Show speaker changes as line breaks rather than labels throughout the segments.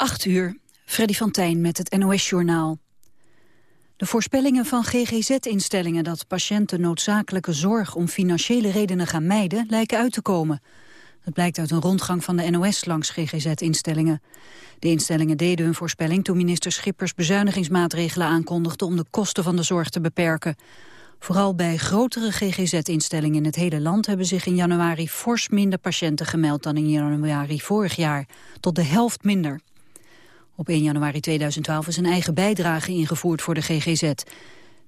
8 uur, Freddy van Tijn met het NOS-journaal. De voorspellingen van GGZ-instellingen dat patiënten noodzakelijke zorg om financiële redenen gaan mijden, lijken uit te komen. Dat blijkt uit een rondgang van de NOS langs GGZ-instellingen. De instellingen deden hun voorspelling toen minister Schippers bezuinigingsmaatregelen aankondigde om de kosten van de zorg te beperken. Vooral bij grotere GGZ-instellingen in het hele land hebben zich in januari fors minder patiënten gemeld dan in januari vorig jaar. Tot de helft minder. Op 1 januari 2012 is een eigen bijdrage ingevoerd voor de GGZ.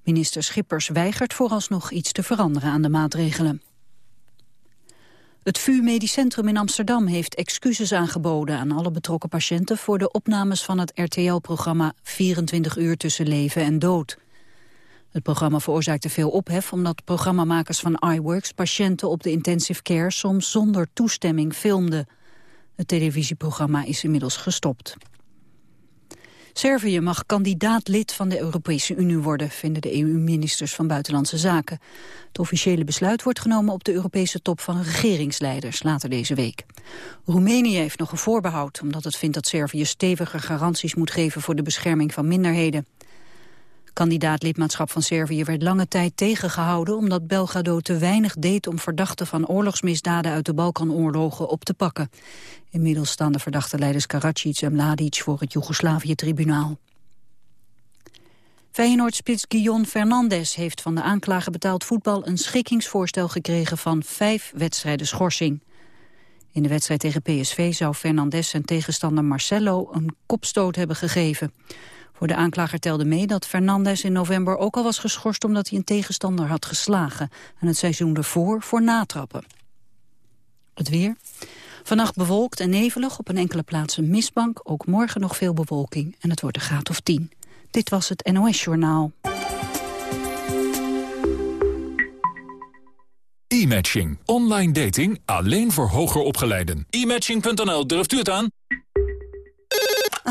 Minister Schippers weigert vooralsnog iets te veranderen aan de maatregelen. Het VU Medisch Centrum in Amsterdam heeft excuses aangeboden aan alle betrokken patiënten voor de opnames van het RTL-programma 24 uur tussen leven en dood. Het programma veroorzaakte veel ophef omdat programmamakers van iWorks patiënten op de intensive care soms zonder toestemming filmden. Het televisieprogramma is inmiddels gestopt. Servië mag kandidaat lid van de Europese Unie worden, vinden de EU-ministers van Buitenlandse Zaken. Het officiële besluit wordt genomen op de Europese top van regeringsleiders later deze week. Roemenië heeft nog een voorbehoud, omdat het vindt dat Servië stevige garanties moet geven voor de bescherming van minderheden. Kandidaat lidmaatschap van Servië werd lange tijd tegengehouden... omdat Belgrado te weinig deed om verdachten van oorlogsmisdaden... uit de Balkanoorlogen op te pakken. Inmiddels staan de verdachte leiders Karadzic en Mladic... voor het Joegoslavië-tribunaal. Feyenoord-spits Guillaume Fernandes heeft van de aanklager betaald voetbal... een schikkingsvoorstel gekregen van vijf wedstrijden schorsing. In de wedstrijd tegen PSV zou Fernandes zijn tegenstander Marcelo... een kopstoot hebben gegeven. Voor de aanklager telde mee dat Fernandes in november ook al was geschorst omdat hij een tegenstander had geslagen en het seizoen ervoor voor natrappen. Het weer. Vannacht bewolkt en nevelig, op een enkele plaats een mistbank, ook morgen nog veel bewolking en het wordt een graad of 10. Dit was het NOS Journaal.
E-matching. Online dating alleen voor hoger opgeleiden. E-matching.nl, durft u het aan?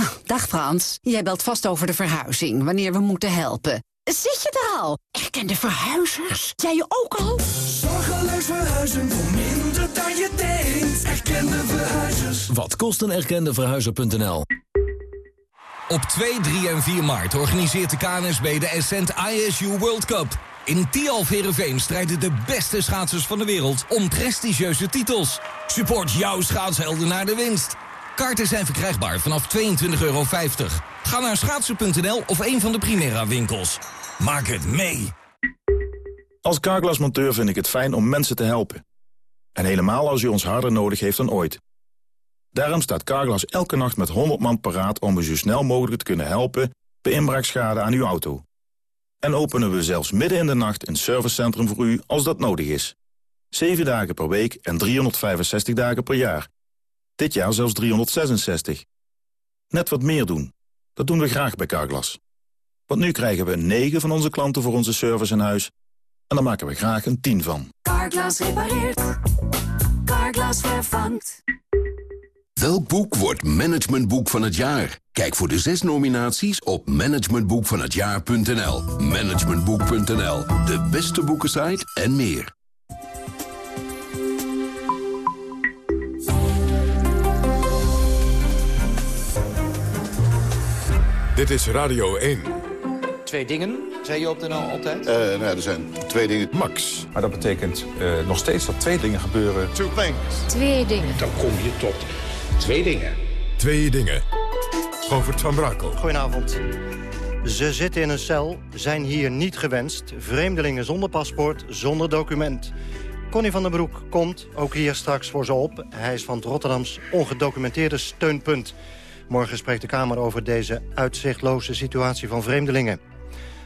Oh, dag Frans, jij belt vast over de verhuizing, wanneer we moeten helpen. Zit je er al? Erkende verhuizers? Jij je ook al?
Zorgeloos verhuizen voor minder dan je denkt. Erkende verhuizers.
Wat kost een erkende verhuizer.nl?
Op 2, 3 en 4 maart organiseert de KNSB de Ascent ISU World Cup. In Tialf strijden de beste schaatsers van de wereld om prestigieuze titels. Support jouw schaatshelden naar de winst. Kaarten zijn verkrijgbaar vanaf 22,50 euro. Ga naar schaatsen.nl of een van de Primera winkels. Maak het mee!
Als carglassmonteur vind ik het fijn om mensen te helpen. En helemaal als u ons harder nodig heeft dan ooit. Daarom staat Carglass elke nacht met 100 man paraat om u zo snel mogelijk te kunnen helpen bij inbraakschade aan uw auto. En openen we zelfs midden in de nacht een servicecentrum voor u als dat nodig is. 7 dagen per week en 365 dagen per jaar. Dit jaar zelfs 366. Net wat meer doen. Dat doen we graag bij Carglass. Want nu krijgen we 9 van onze klanten voor onze service in huis. En daar maken we graag een 10 van.
Carglass repareert. Carglass vervangt.
Welk boek wordt managementboek van het jaar? Kijk voor de zes nominaties op managementboekvanhetjaar.nl. Managementboek.nl, de beste boekensite en meer.
Dit is Radio 1.
Twee dingen, zei je op de NL altijd?
Uh, nou, er zijn twee dingen.
Max.
Maar dat betekent uh, nog steeds dat twee dingen gebeuren.
Two things.
Twee dingen.
Dan kom je tot twee dingen.
Twee dingen. Govert van Brakel.
Goedenavond. Ze zitten in een cel, zijn hier niet gewenst. Vreemdelingen zonder paspoort, zonder document. Connie van den Broek komt ook hier straks voor ze op. Hij is van het Rotterdams ongedocumenteerde steunpunt. Morgen spreekt de Kamer over deze uitzichtloze situatie van vreemdelingen.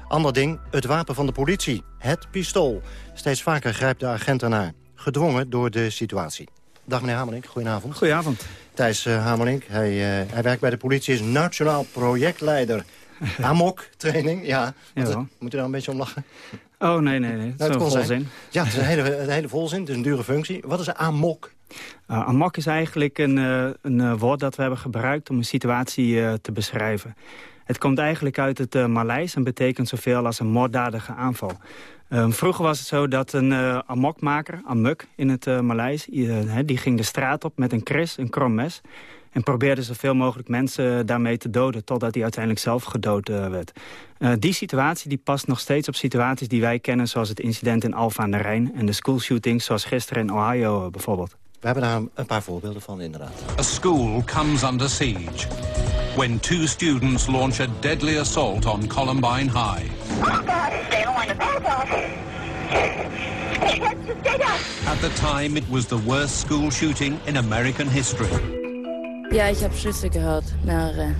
Ander ding, het wapen van de politie, het pistool. Steeds vaker grijpt de agent ernaar, gedwongen door de situatie. Dag meneer Hamelink, goedenavond.
Goedenavond.
Thijs uh, Hamelink, hij, uh, hij werkt bij de politie, is nationaal projectleider. Amok-training, ja. ja. Moet u daar een beetje om lachen?
Oh, nee, nee, nee. Dat nou, is een volzin.
Ja, het is een hele, een hele volzin. Het is een dure functie. Wat is amok?
Uh, amok is eigenlijk een, uh, een uh, woord dat we hebben gebruikt om een situatie te beschrijven. Het komt eigenlijk uit het Maleis en betekent zoveel als een moorddadige aanval. Ehm, vroeger was het zo dat een amokmaker, amuk in het Maleis... die ging de straat op met een kris, een krom mes... En probeerde zoveel mogelijk mensen daarmee te doden... totdat hij uiteindelijk zelf gedood werd. die situatie die past nog steeds op situaties die wij kennen... zoals het incident in Alphen aan de Rijn... en de schoolshootings zoals gisteren in Ohio bijvoorbeeld.
We hebben daar een paar voorbeelden van, inderdaad.
A school comes under siege when two students launch a deadly assault on Columbine High. At the time, it was the worst school shooting in American history.
Ja, ich habe Schüsse gehört, mehrere.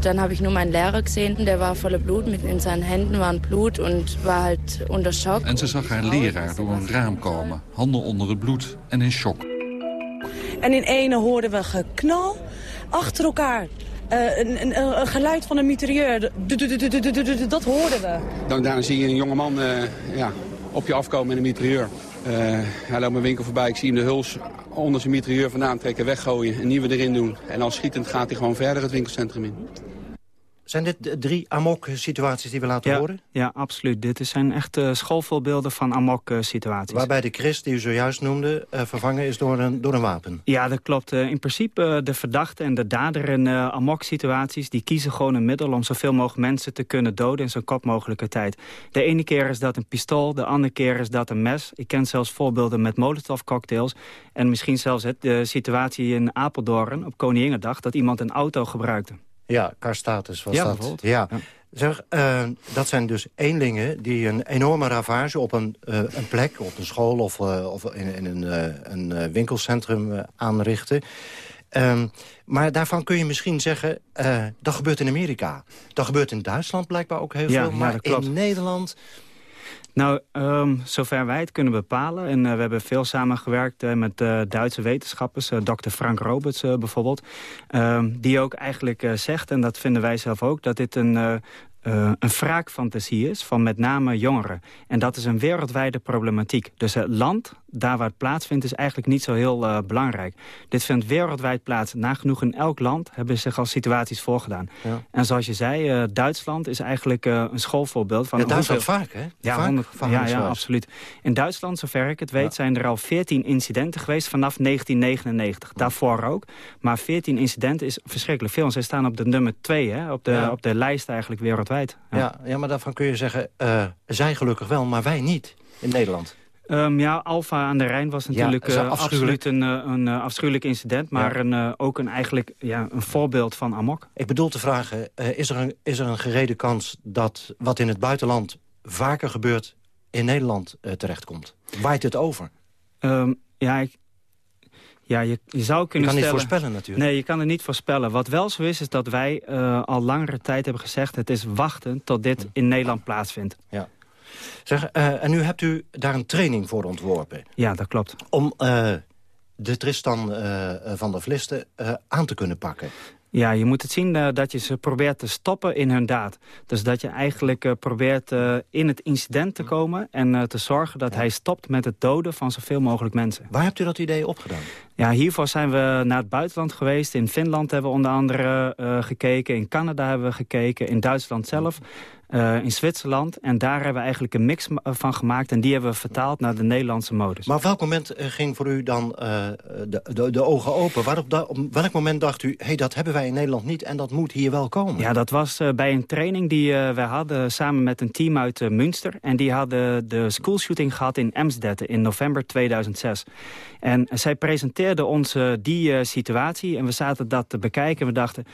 Dann habe ich nur meinen Lehrer gesehen, der war voller Blut, mit in seinen Händen waren Blut und war halt unter Schock.
En ze zag haar leraar door een raam komen, handen onder het bloed en in shock.
En in ene hoorden we geknal achter elkaar. Uh, een, een, een, geluid van een mitrailleur, dat hoorden we.
Dan daarna zie je een jongeman uh, ja, op je afkomen met een mitrailleur. Uh, hij loopt mijn winkel voorbij, ik zie hem de huls onder zijn mitrailleur vandaan trekken, weggooien, een nieuwe erin doen. En als schietend gaat hij gewoon verder het winkelcentrum in.
Zijn dit drie amok-situaties die we laten
ja,
horen?
Ja, absoluut. Dit zijn echt uh, schoolvoorbeelden van amok-situaties.
Waarbij de Christ, die u zojuist noemde, uh, vervangen is door een, door een wapen.
Ja, dat klopt. Uh, in principe de verdachte en de dader in amok-situaties... die kiezen gewoon een middel om zoveel mogelijk mensen te kunnen doden... in zo'n kort mogelijke tijd. De ene keer is dat een pistool, de andere keer is dat een mes. Ik ken zelfs voorbeelden met molotov-cocktails. En misschien zelfs het, de situatie in Apeldoorn op Koninginnedag... dat iemand een auto gebruikte.
Ja, Karstatus was
ja,
dat. Ja, Zeg, uh, dat zijn dus eenlingen die een enorme ravage op een, uh, een plek, op een school of, uh, of in, in een, een winkelcentrum aanrichten. Um, maar daarvan kun je misschien zeggen, dat gebeurt in Amerika. Dat gebeurt in Duitsland blijkbaar ook heel
ja,
veel. Maar in Nederland...
Nou, um, zover wij het kunnen bepalen... en uh, we hebben veel samengewerkt uh, met uh, Duitse wetenschappers... Dr. Frank Roberts bijvoorbeeld... Ehm, die ook eigenlijk zegt, en dat vinden wij zelf ook... dat dit een, uh, een wraakfantasie is van met name jongeren. En dat is een wereldwijde problematiek. Dus het land, daar waar het plaatsvindt, is eigenlijk niet zo heel uh, belangrijk. Dit vindt wereldwijd plaats. Nagenoeg in elk land hebben zich al situaties voorgedaan. Ja. En zoals je zei, uh, Duitsland is eigenlijk een schoolvoorbeeld. Van
ja, Duitsland hoeveel... vaak, hè?
Ja,
vaak
100, ja, ja, absoluut. In Duitsland, zover ik het weet, ja. zijn er al 14 incidenten geweest vanaf 1999. Daarvoor ook. Maar 14 incidenten is verschrikkelijk veel. En zij staan op de nummer 2, hè, op, de, op de lijst eigenlijk wereldwijd.
Ja. Ja, ja, maar daarvan kun je zeggen, uh, zij gelukkig wel, maar wij niet in Nederland.
Um, ja, Alfa aan de Rijn was natuurlijk ja, uh, absoluut een, een uh, afschuwelijk incident... maar ja. een, ook een, eigenlijk, ja, een voorbeeld van amok.
Ik bedoel te vragen, is, er een, is er een gerede kans... dat wat in het buitenland vaker gebeurt in Nederland terechtkomt? Waait het over?
Um, ja, ik, ja, je, je zou kunnen
je kan
stellen,
niet voorspellen natuurlijk.
Nee, je kan het niet voorspellen. Wat wel zo is, is dat wij uh, al langere tijd hebben gezegd... het is wachten tot dit in Nederland plaatsvindt.
Ja. Zeg, uh, en nu hebt u daar een training voor ontworpen.
Ja, dat klopt.
Om uh, de Tristan van der Vlisten aan te kunnen pakken.
Ja, je moet het zien uh, dat je ze probeert te stoppen in hun daad. Dus dat je eigenlijk uh, probeert uh, in het incident te komen... en te zorgen dat ja. hij stopt met het doden van zoveel mogelijk mensen.
Waar hebt u dat idee opgedaan?
Ja, hiervoor zijn we naar het buitenland geweest. In Finland hebben we onder andere gekeken. In Canada hebben we gekeken. In Duitsland zelf. Uh, in Zwitserland. En daar hebben we eigenlijk een mix van gemaakt. En die hebben we vertaald naar de Nederlandse modus.
Maar op welk moment uh, ging voor u dan uh, de, de, de, ogen open? Waarop da, op welk moment dacht u, hey, dat hebben wij in Nederland niet... en dat moet hier wel komen?
Ja, dat was bij een training die wij hadden samen met een team uit Münster. En die hadden de schoolshooting gehad in Emsdetten in november 2006. En zij presenteerden ons die situatie. En we zaten dat te bekijken en we dachten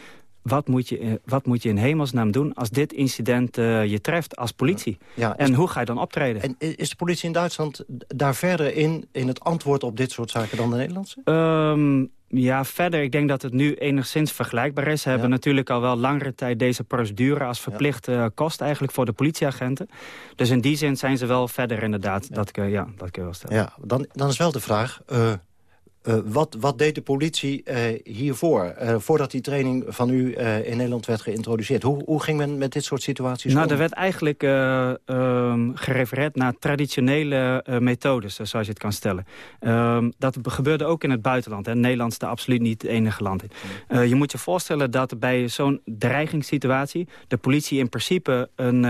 wat moet, je, wat moet je in hemelsnaam doen als dit incident uh, je treft als politie?
Ja,
en hoe ga je dan optreden?
En is de politie in Duitsland daar verder in, in het antwoord op dit soort zaken dan de Nederlandse?
Um, ja, verder, ik denk dat het nu enigszins vergelijkbaar is. Ze hebben natuurlijk al wel langere tijd deze procedure als verplicht uh, kost eigenlijk voor de politieagenten. Dus in die zin zijn ze wel verder inderdaad. Ja. Dat, ik, uh, ja, dat ik wel stellen.
Ja, dan, dan is wel de vraag... Uh, uh, wat, wat, deed de politie uh, hiervoor? Uh, voordat die training van u in Nederland werd geïntroduceerd. Hoe, hoe, ging men met dit soort situaties
nou,
om?
Er werd eigenlijk um, gerefereerd naar traditionele methodes, zoals je het kan stellen. Um, dat gebeurde ook in het buitenland. Hè. Nederland is daar absoluut niet het enige land in. je moet je voorstellen dat bij zo'n dreigingssituatie... de politie in principe een,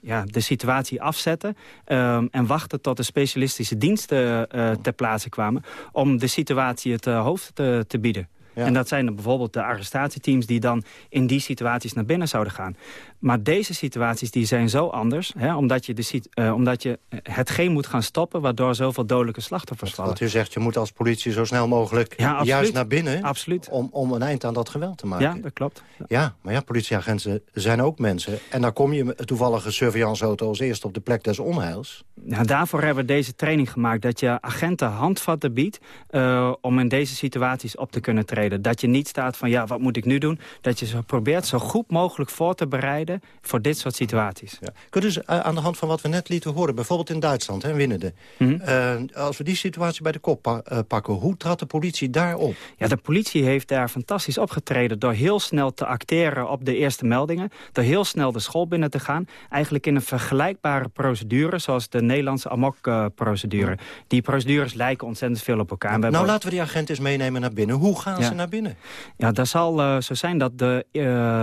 ja, de situatie afzette... Um, en wachten tot de specialistische diensten ter plaatse kwamen... om de situatie het uh, hoofd te, te, bieden. En dat zijn dan bijvoorbeeld de arrestatieteams... die dan in die situaties naar binnen zouden gaan. Maar deze situaties die zijn zo anders... Hè, omdat, je de, uh, omdat je hetgeen moet gaan stoppen... waardoor zoveel dodelijke slachtoffers vallen.
Want u zegt, je moet als politie zo snel mogelijk
ja,
juist naar binnen...
Absoluut.
Om, om een eind aan dat geweld te maken.
Ja, dat klopt.
Ja, maar ja, politieagenten zijn ook mensen. En dan kom je toevallige surveillanceauto als eerste op de plek des onheils.
Ja, daarvoor hebben we deze training gemaakt. Dat je agenten handvatten biedt uh, om in deze situaties op te kunnen treden. Dat je niet staat van, ja, wat moet ik nu doen? Dat je zo probeert zo goed mogelijk voor te bereiden voor dit soort situaties. Ja.
Dus uh, aan de hand van wat we net lieten horen... bijvoorbeeld in Duitsland, hè, Winnende... Mm -hmm. uh, als we die situatie bij de kop pa pakken... hoe trad de politie daarop?
Ja, de politie heeft daar fantastisch opgetreden... door heel snel te acteren op de eerste meldingen... door heel snel de school binnen te gaan... eigenlijk in een vergelijkbare procedure... zoals de Nederlandse AMOC-procedure. Die procedures lijken ontzettend veel op elkaar.
Nou, laten we die agent eens meenemen naar binnen. Hoe gaan
ja.
Naar binnen?
Ja, dat zal uh, zo zijn dat de, uh,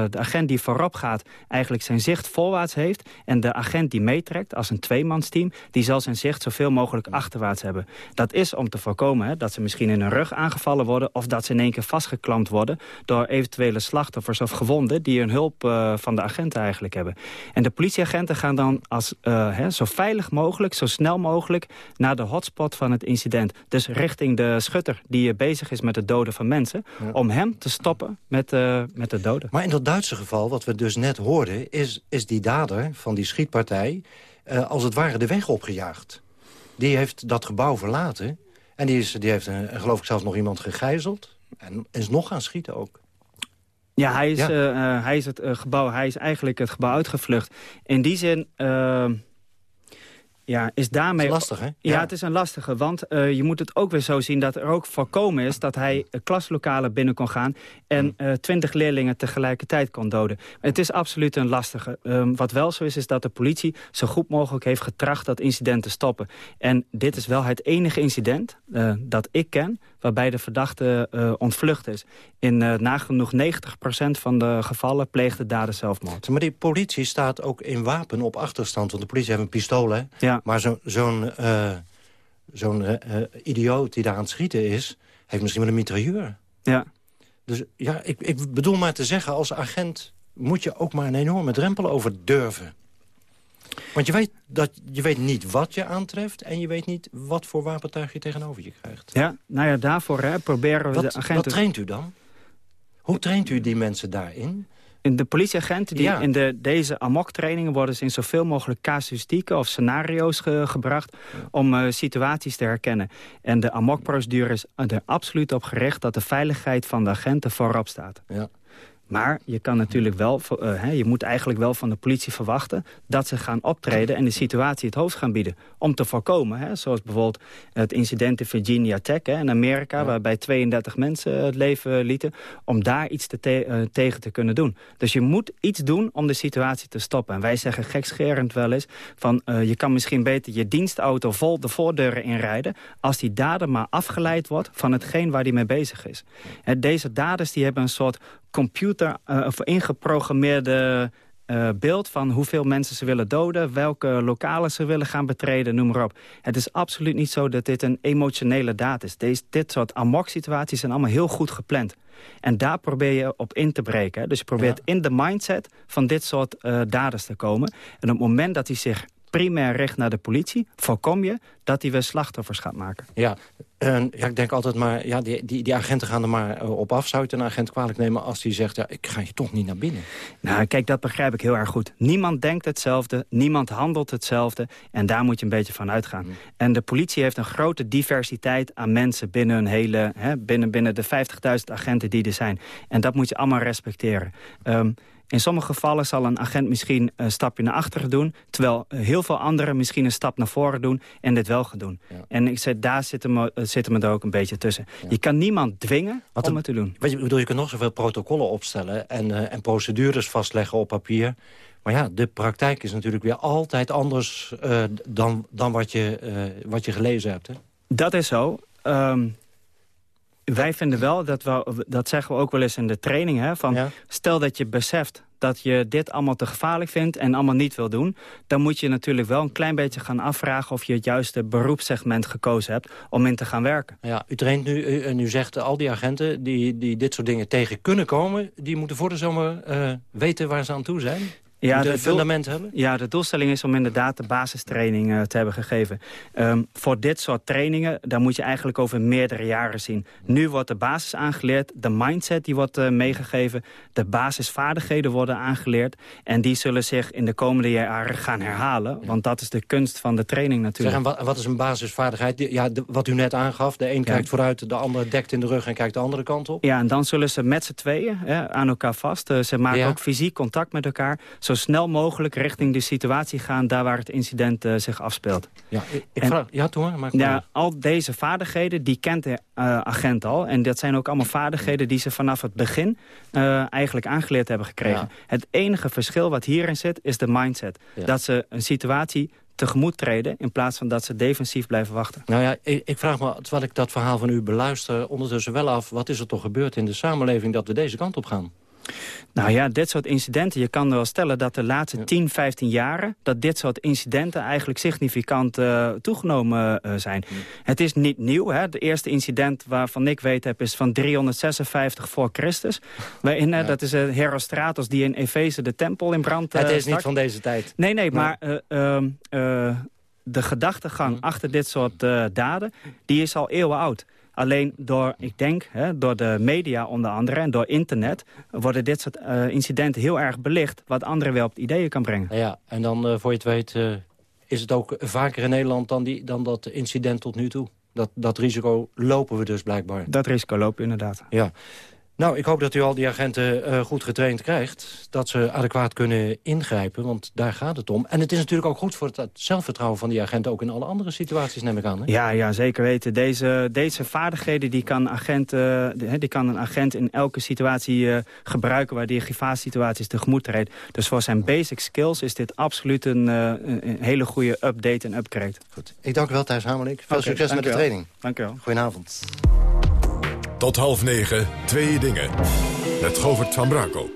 de agent die voorop gaat... eigenlijk zijn zicht voorwaarts heeft... en de agent die meetrekt als een tweemansteam... die zal zijn zicht zoveel mogelijk achterwaarts hebben. Dat is om te voorkomen hè, dat ze misschien in hun rug aangevallen worden... of dat ze in één keer vastgeklampt worden... door eventuele slachtoffers of gewonden... die een hulp uh, van de agenten eigenlijk hebben. En de politieagenten gaan dan als, hè, zo veilig mogelijk... zo snel mogelijk naar de hotspot van het incident. Dus richting de schutter die bezig is met het doden van mensen... Ja. om hem te stoppen met, uh, met het doden.
Maar in dat Duitse geval, wat we dus net hoorden... is, is die dader van die schietpartij uh, als het ware de weg opgejaagd. Die heeft dat gebouw verlaten. En die, is, die heeft, uh, geloof ik, zelfs nog iemand gegijzeld. En is nog gaan schieten ook.
Ja, hij is, ja. Uh, hij is het gebouw, hij is eigenlijk het gebouw uitgevlucht. In die zin... Ja, is daarmee...
Het is lastig, hè? Ja,
ja, het is een lastige, want uh, je moet het ook weer zo zien... dat er ook voorkomen is dat hij klaslokalen binnen kon gaan... en twintig uh, leerlingen tegelijkertijd kon doden. Het is absoluut een lastige. Um, wat wel zo is, is dat de politie zo goed mogelijk heeft getracht... dat incident te stoppen. En dit is wel het enige incident dat ik ken waarbij de verdachte uh, ontvlucht is. In uh, nagenoeg 90% van de gevallen pleegt de dader zelfmoord.
Maar die politie staat ook in wapen op achterstand. Want de politie heeft een pistool, hè?
Ja.
Maar zo'n zo'n uh, zo'n idioot die daar aan het schieten is... heeft misschien wel een mitrailleur.
Ja.
Dus ja, ik, ik bedoel maar te zeggen... als agent moet je ook maar een enorme drempel over durven. Want je weet, dat, je weet niet wat je aantreft... en je weet niet wat voor wapentuig je tegenover je krijgt.
Ja, nou ja, daarvoor hè, proberen we
wat,
de agenten...
Wat traint u dan? Hoe traint u die mensen daarin?
De politieagenten die ja. in de, deze amok-trainingen worden ze in zoveel mogelijk casuïstieken of scenario's ge, gebracht ja. om uh, situaties te herkennen. En de amok-procedure is er absoluut op gericht dat de veiligheid van de agenten voorop staat.
Ja.
Maar je kan natuurlijk wel, uh, hè, je moet eigenlijk wel van de politie verwachten... dat ze gaan optreden en de situatie het hoofd gaan bieden. Om te voorkomen, hè, zoals bijvoorbeeld het incident in Virginia Tech in Amerika... Ja. waarbij 32 mensen het leven lieten, om daar iets te te uh, tegen te kunnen doen. Dus je moet iets doen om de situatie te stoppen. En wij zeggen gekscherend wel eens... van uh, je kan misschien beter je dienstauto vol de voordeuren inrijden... als die dader maar afgeleid wordt van hetgeen waar hij mee bezig is. Deze daders die hebben een soort computer uh, of ingeprogrammeerde uh, beeld van hoeveel mensen ze willen doden... welke lokalen ze willen gaan betreden, noem maar op. Het is absoluut niet zo dat dit een emotionele daad is. Deze, dit soort amok-situaties zijn allemaal heel goed gepland. En daar probeer je op in te breken. Dus je probeert ja. in de mindset van dit soort uh, daders te komen. En op het moment dat hij zich primair richt naar de politie... voorkom je dat hij weer slachtoffers gaat maken.
Ja, en, ja ik denk altijd maar... Ja, die, die, die agenten gaan er maar uh, op af. Zou je een agent kwalijk nemen als hij zegt... ja, ik ga je toch niet naar binnen?
Nou, kijk, dat begrijp ik heel erg goed. Niemand denkt hetzelfde, niemand handelt hetzelfde... en daar moet je een beetje van uitgaan. Mm. En de politie heeft een grote diversiteit aan mensen... binnen, een hele, hè, binnen, binnen de 50.000 agenten die er zijn. En dat moet je allemaal respecteren. Um, in sommige gevallen zal een agent misschien een stapje naar achteren doen... terwijl heel veel anderen misschien een stap naar voren doen en dit wel gaan doen. Ja. En ik zeg, daar zitten we, zitten we er ook een beetje tussen. Ja. Je kan niemand dwingen Wat om het te doen.
Weet je, bedoel, je kunt nog zoveel protocollen opstellen en, uh, en procedures vastleggen op papier... Maar ja, de praktijk is natuurlijk weer altijd anders uh, dan, dan wat, je, uh, wat je gelezen hebt. Hè?
Dat is zo. Um, wij vinden wel, dat, we, dat zeggen we ook wel eens in de training... Hè, van stel dat je beseft dat je dit allemaal te gevaarlijk vindt en allemaal niet wil doen... dan moet je natuurlijk wel een klein beetje gaan afvragen... of je het juiste beroepssegment gekozen hebt om in te gaan werken.
Ja, u traint nu, en u zegt al die agenten die, die dit soort dingen tegen kunnen komen... die moeten voor de zomer uh, weten waar ze aan toe zijn? Ja, de fundament hebben?
Ja, de doelstelling is om inderdaad de basistraining uh, te hebben gegeven. Um, voor dit soort trainingen, daar moet je eigenlijk over meerdere jaren zien. Nu wordt de basis aangeleerd, de mindset die wordt uh, meegegeven... de basisvaardigheden worden aangeleerd... en die zullen zich in de komende jaren gaan herhalen. Want dat is de kunst van de training natuurlijk.
Zeg, en wat, wat is een basisvaardigheid? Ja, de, wat u net aangaf, de een kijkt vooruit, de ander dekt in de rug... en kijkt de andere kant op?
Ja, en dan zullen ze met z'n tweeën hè, aan elkaar vast. Uh, ze maken ook fysiek contact met elkaar zo snel mogelijk richting de situatie gaan... daar waar het incident uh, zich afspeelt.
Ja, ik vraag, ja toen maar.
Ja, al deze vaardigheden, die kent de uh, agent al. En dat zijn ook allemaal vaardigheden die ze vanaf het begin... Uh, eigenlijk aangeleerd hebben gekregen. Het enige verschil wat hierin zit, is de mindset. Dat ze een situatie tegemoet treden... in plaats van dat ze defensief blijven wachten.
Nou ja, ik, ik, vraag me, terwijl ik dat verhaal van u beluister... ondertussen wel af, wat is er toch gebeurd in de samenleving... dat we deze kant op gaan?
Nou ja, dit soort incidenten, je kan wel stellen dat de laatste 10, 15 jaren... dat dit soort incidenten eigenlijk significant uh, toegenomen uh, zijn. Het is niet nieuw. Hè? De eerste incident waarvan ik weet heb is van 356 voor Christus. Waarin, ja. dat is uh, Herostratos die in Efeze de tempel in brand
Het is niet van deze tijd.
Nee, nee, maar ehm, de gedachtegang achter dit soort daden... die is al eeuwen oud. Alleen door, ik denk, hè, door de media onder andere en door internet... worden dit soort uh, incidenten heel erg belicht... wat anderen wel op het ideeën kan brengen.
Ja, en dan, uh, voor je het weet, uh, is het ook vaker in Nederland... dan, die, dan dat incident tot nu toe? Dat, dat risico lopen we dus blijkbaar.
Dat risico lopen inderdaad.
Ja. Nou, ik hoop dat u al die agenten uh, goed getraind krijgt. Dat ze adequaat kunnen ingrijpen, want daar gaat het om. En het is natuurlijk ook goed voor het zelfvertrouwen van die agenten... ook in alle andere situaties, neem ik aan. Hè?
Ja, ja, zeker weten. Deze, deze vaardigheden die kan, agent, uh, die kan een agent in elke situatie uh, gebruiken... waar die gevaarsituaties tegemoet treedt. Dus voor zijn basic skills is dit absoluut een, een hele goede update en upgrade.
Goed. Ik dank u wel, Thijs Hamerlik. Veel okay, succes met de training.
Dank u wel.
Goedenavond.
Tot half negen, twee dingen. Met Govert van Brakel.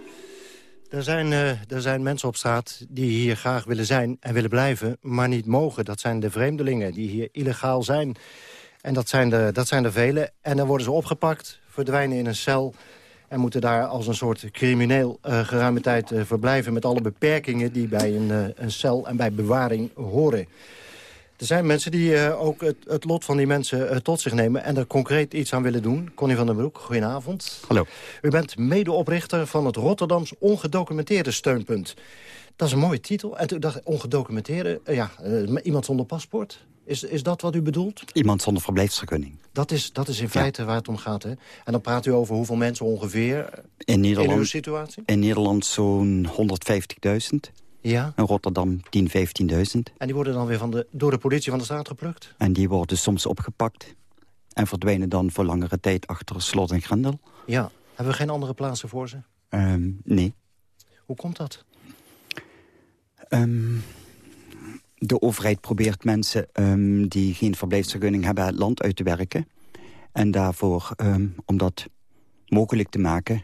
Er zijn, uh, er zijn mensen op straat die hier graag willen zijn en willen blijven... maar niet mogen. Dat zijn de vreemdelingen die hier illegaal zijn. En dat zijn, de, dat zijn er vele. En dan worden ze opgepakt, verdwijnen in een cel... en moeten daar als een soort crimineel uh, geruime tijd uh, verblijven... met alle beperkingen die bij een, een cel en bij bewaring horen. Er zijn mensen die uh, ook het, het, lot van die mensen uh, tot zich nemen... en er concreet iets aan willen doen. Connie van den Broek, goedenavond.
Hallo.
U bent medeoprichter van het Rotterdams Ongedocumenteerde Steunpunt. Dat is een mooie titel. En toen dacht ik, ongedocumenteerde, uh, ja, iemand zonder paspoort. Is, is dat wat u bedoelt?
Iemand zonder verblijfsvergunning.
Dat is, dat is in feite ja. waar het om gaat, hè? En dan praat u over hoeveel mensen ongeveer
in, Nederland,
in uw situatie?
In Nederland zo'n 150.000.
Ja.
In Rotterdam 10, 15.000.
En die worden dan weer van de, door de politie van de straat geplukt?
En die worden soms opgepakt. En verdwijnen dan voor langere tijd achter slot en grendel.
Ja. Hebben we geen andere plaatsen voor ze?
Um, nee.
Hoe komt dat?
Um, de overheid probeert mensen um, die geen verblijfsvergunning hebben... het land uit te werken. En daarvoor, om dat mogelijk te maken...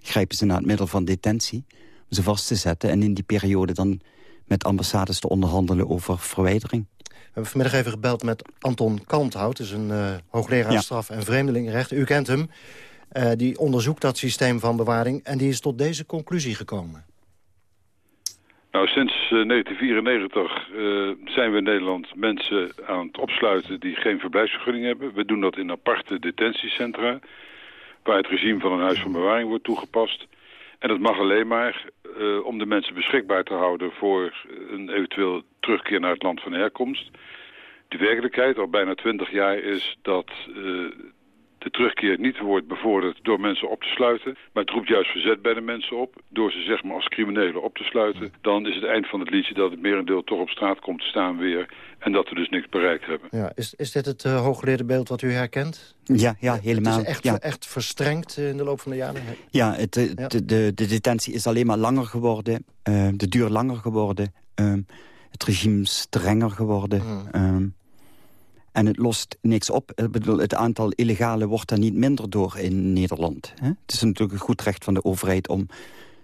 grijpen ze naar het middel van detentie ze vast te zetten... en in die periode dan met ambassades te onderhandelen over verwijdering.
We hebben vanmiddag even gebeld met Anton Kalmthout. Dat is een uh, hoogleraar ja. straf- en vreemdelingenrecht. U kent hem. Uh, die onderzoekt dat systeem van bewaring. En die is tot deze conclusie gekomen.
Nou, sinds uh, 1994 zijn we in Nederland mensen aan het opsluiten... die geen verblijfsvergunning hebben. We doen dat in aparte detentiecentra... waar het regime van een huis van bewaring wordt toegepast... En dat mag alleen maar uh, om de mensen beschikbaar te houden voor een eventueel terugkeer naar het land van herkomst. De werkelijkheid al bijna twintig jaar is dat uh, de terugkeer niet wordt bevorderd door mensen op te sluiten. Maar het roept juist verzet bij de mensen op. Door ze zeg maar als criminelen op te sluiten. Dan is het eind van het liedje dat het merendeel toch op straat komt te staan weer. En dat we dus niks bereikt hebben.
Ja, is, is dit het uh, hooggeleerde beeld wat u herkent?
Ja, ja helemaal.
Het is echt,
ja.
echt verstrengd in de loop van de jaren?
Ja, het, de, ja. De, de, de, detentie is alleen maar langer geworden. Uh, de duur langer geworden. Uh, het regime strenger geworden. Hmm. En het lost niks op. Ik bedoel, het aantal illegale wordt daar niet minder door in Nederland. Hè? Het is natuurlijk een goed recht van de overheid om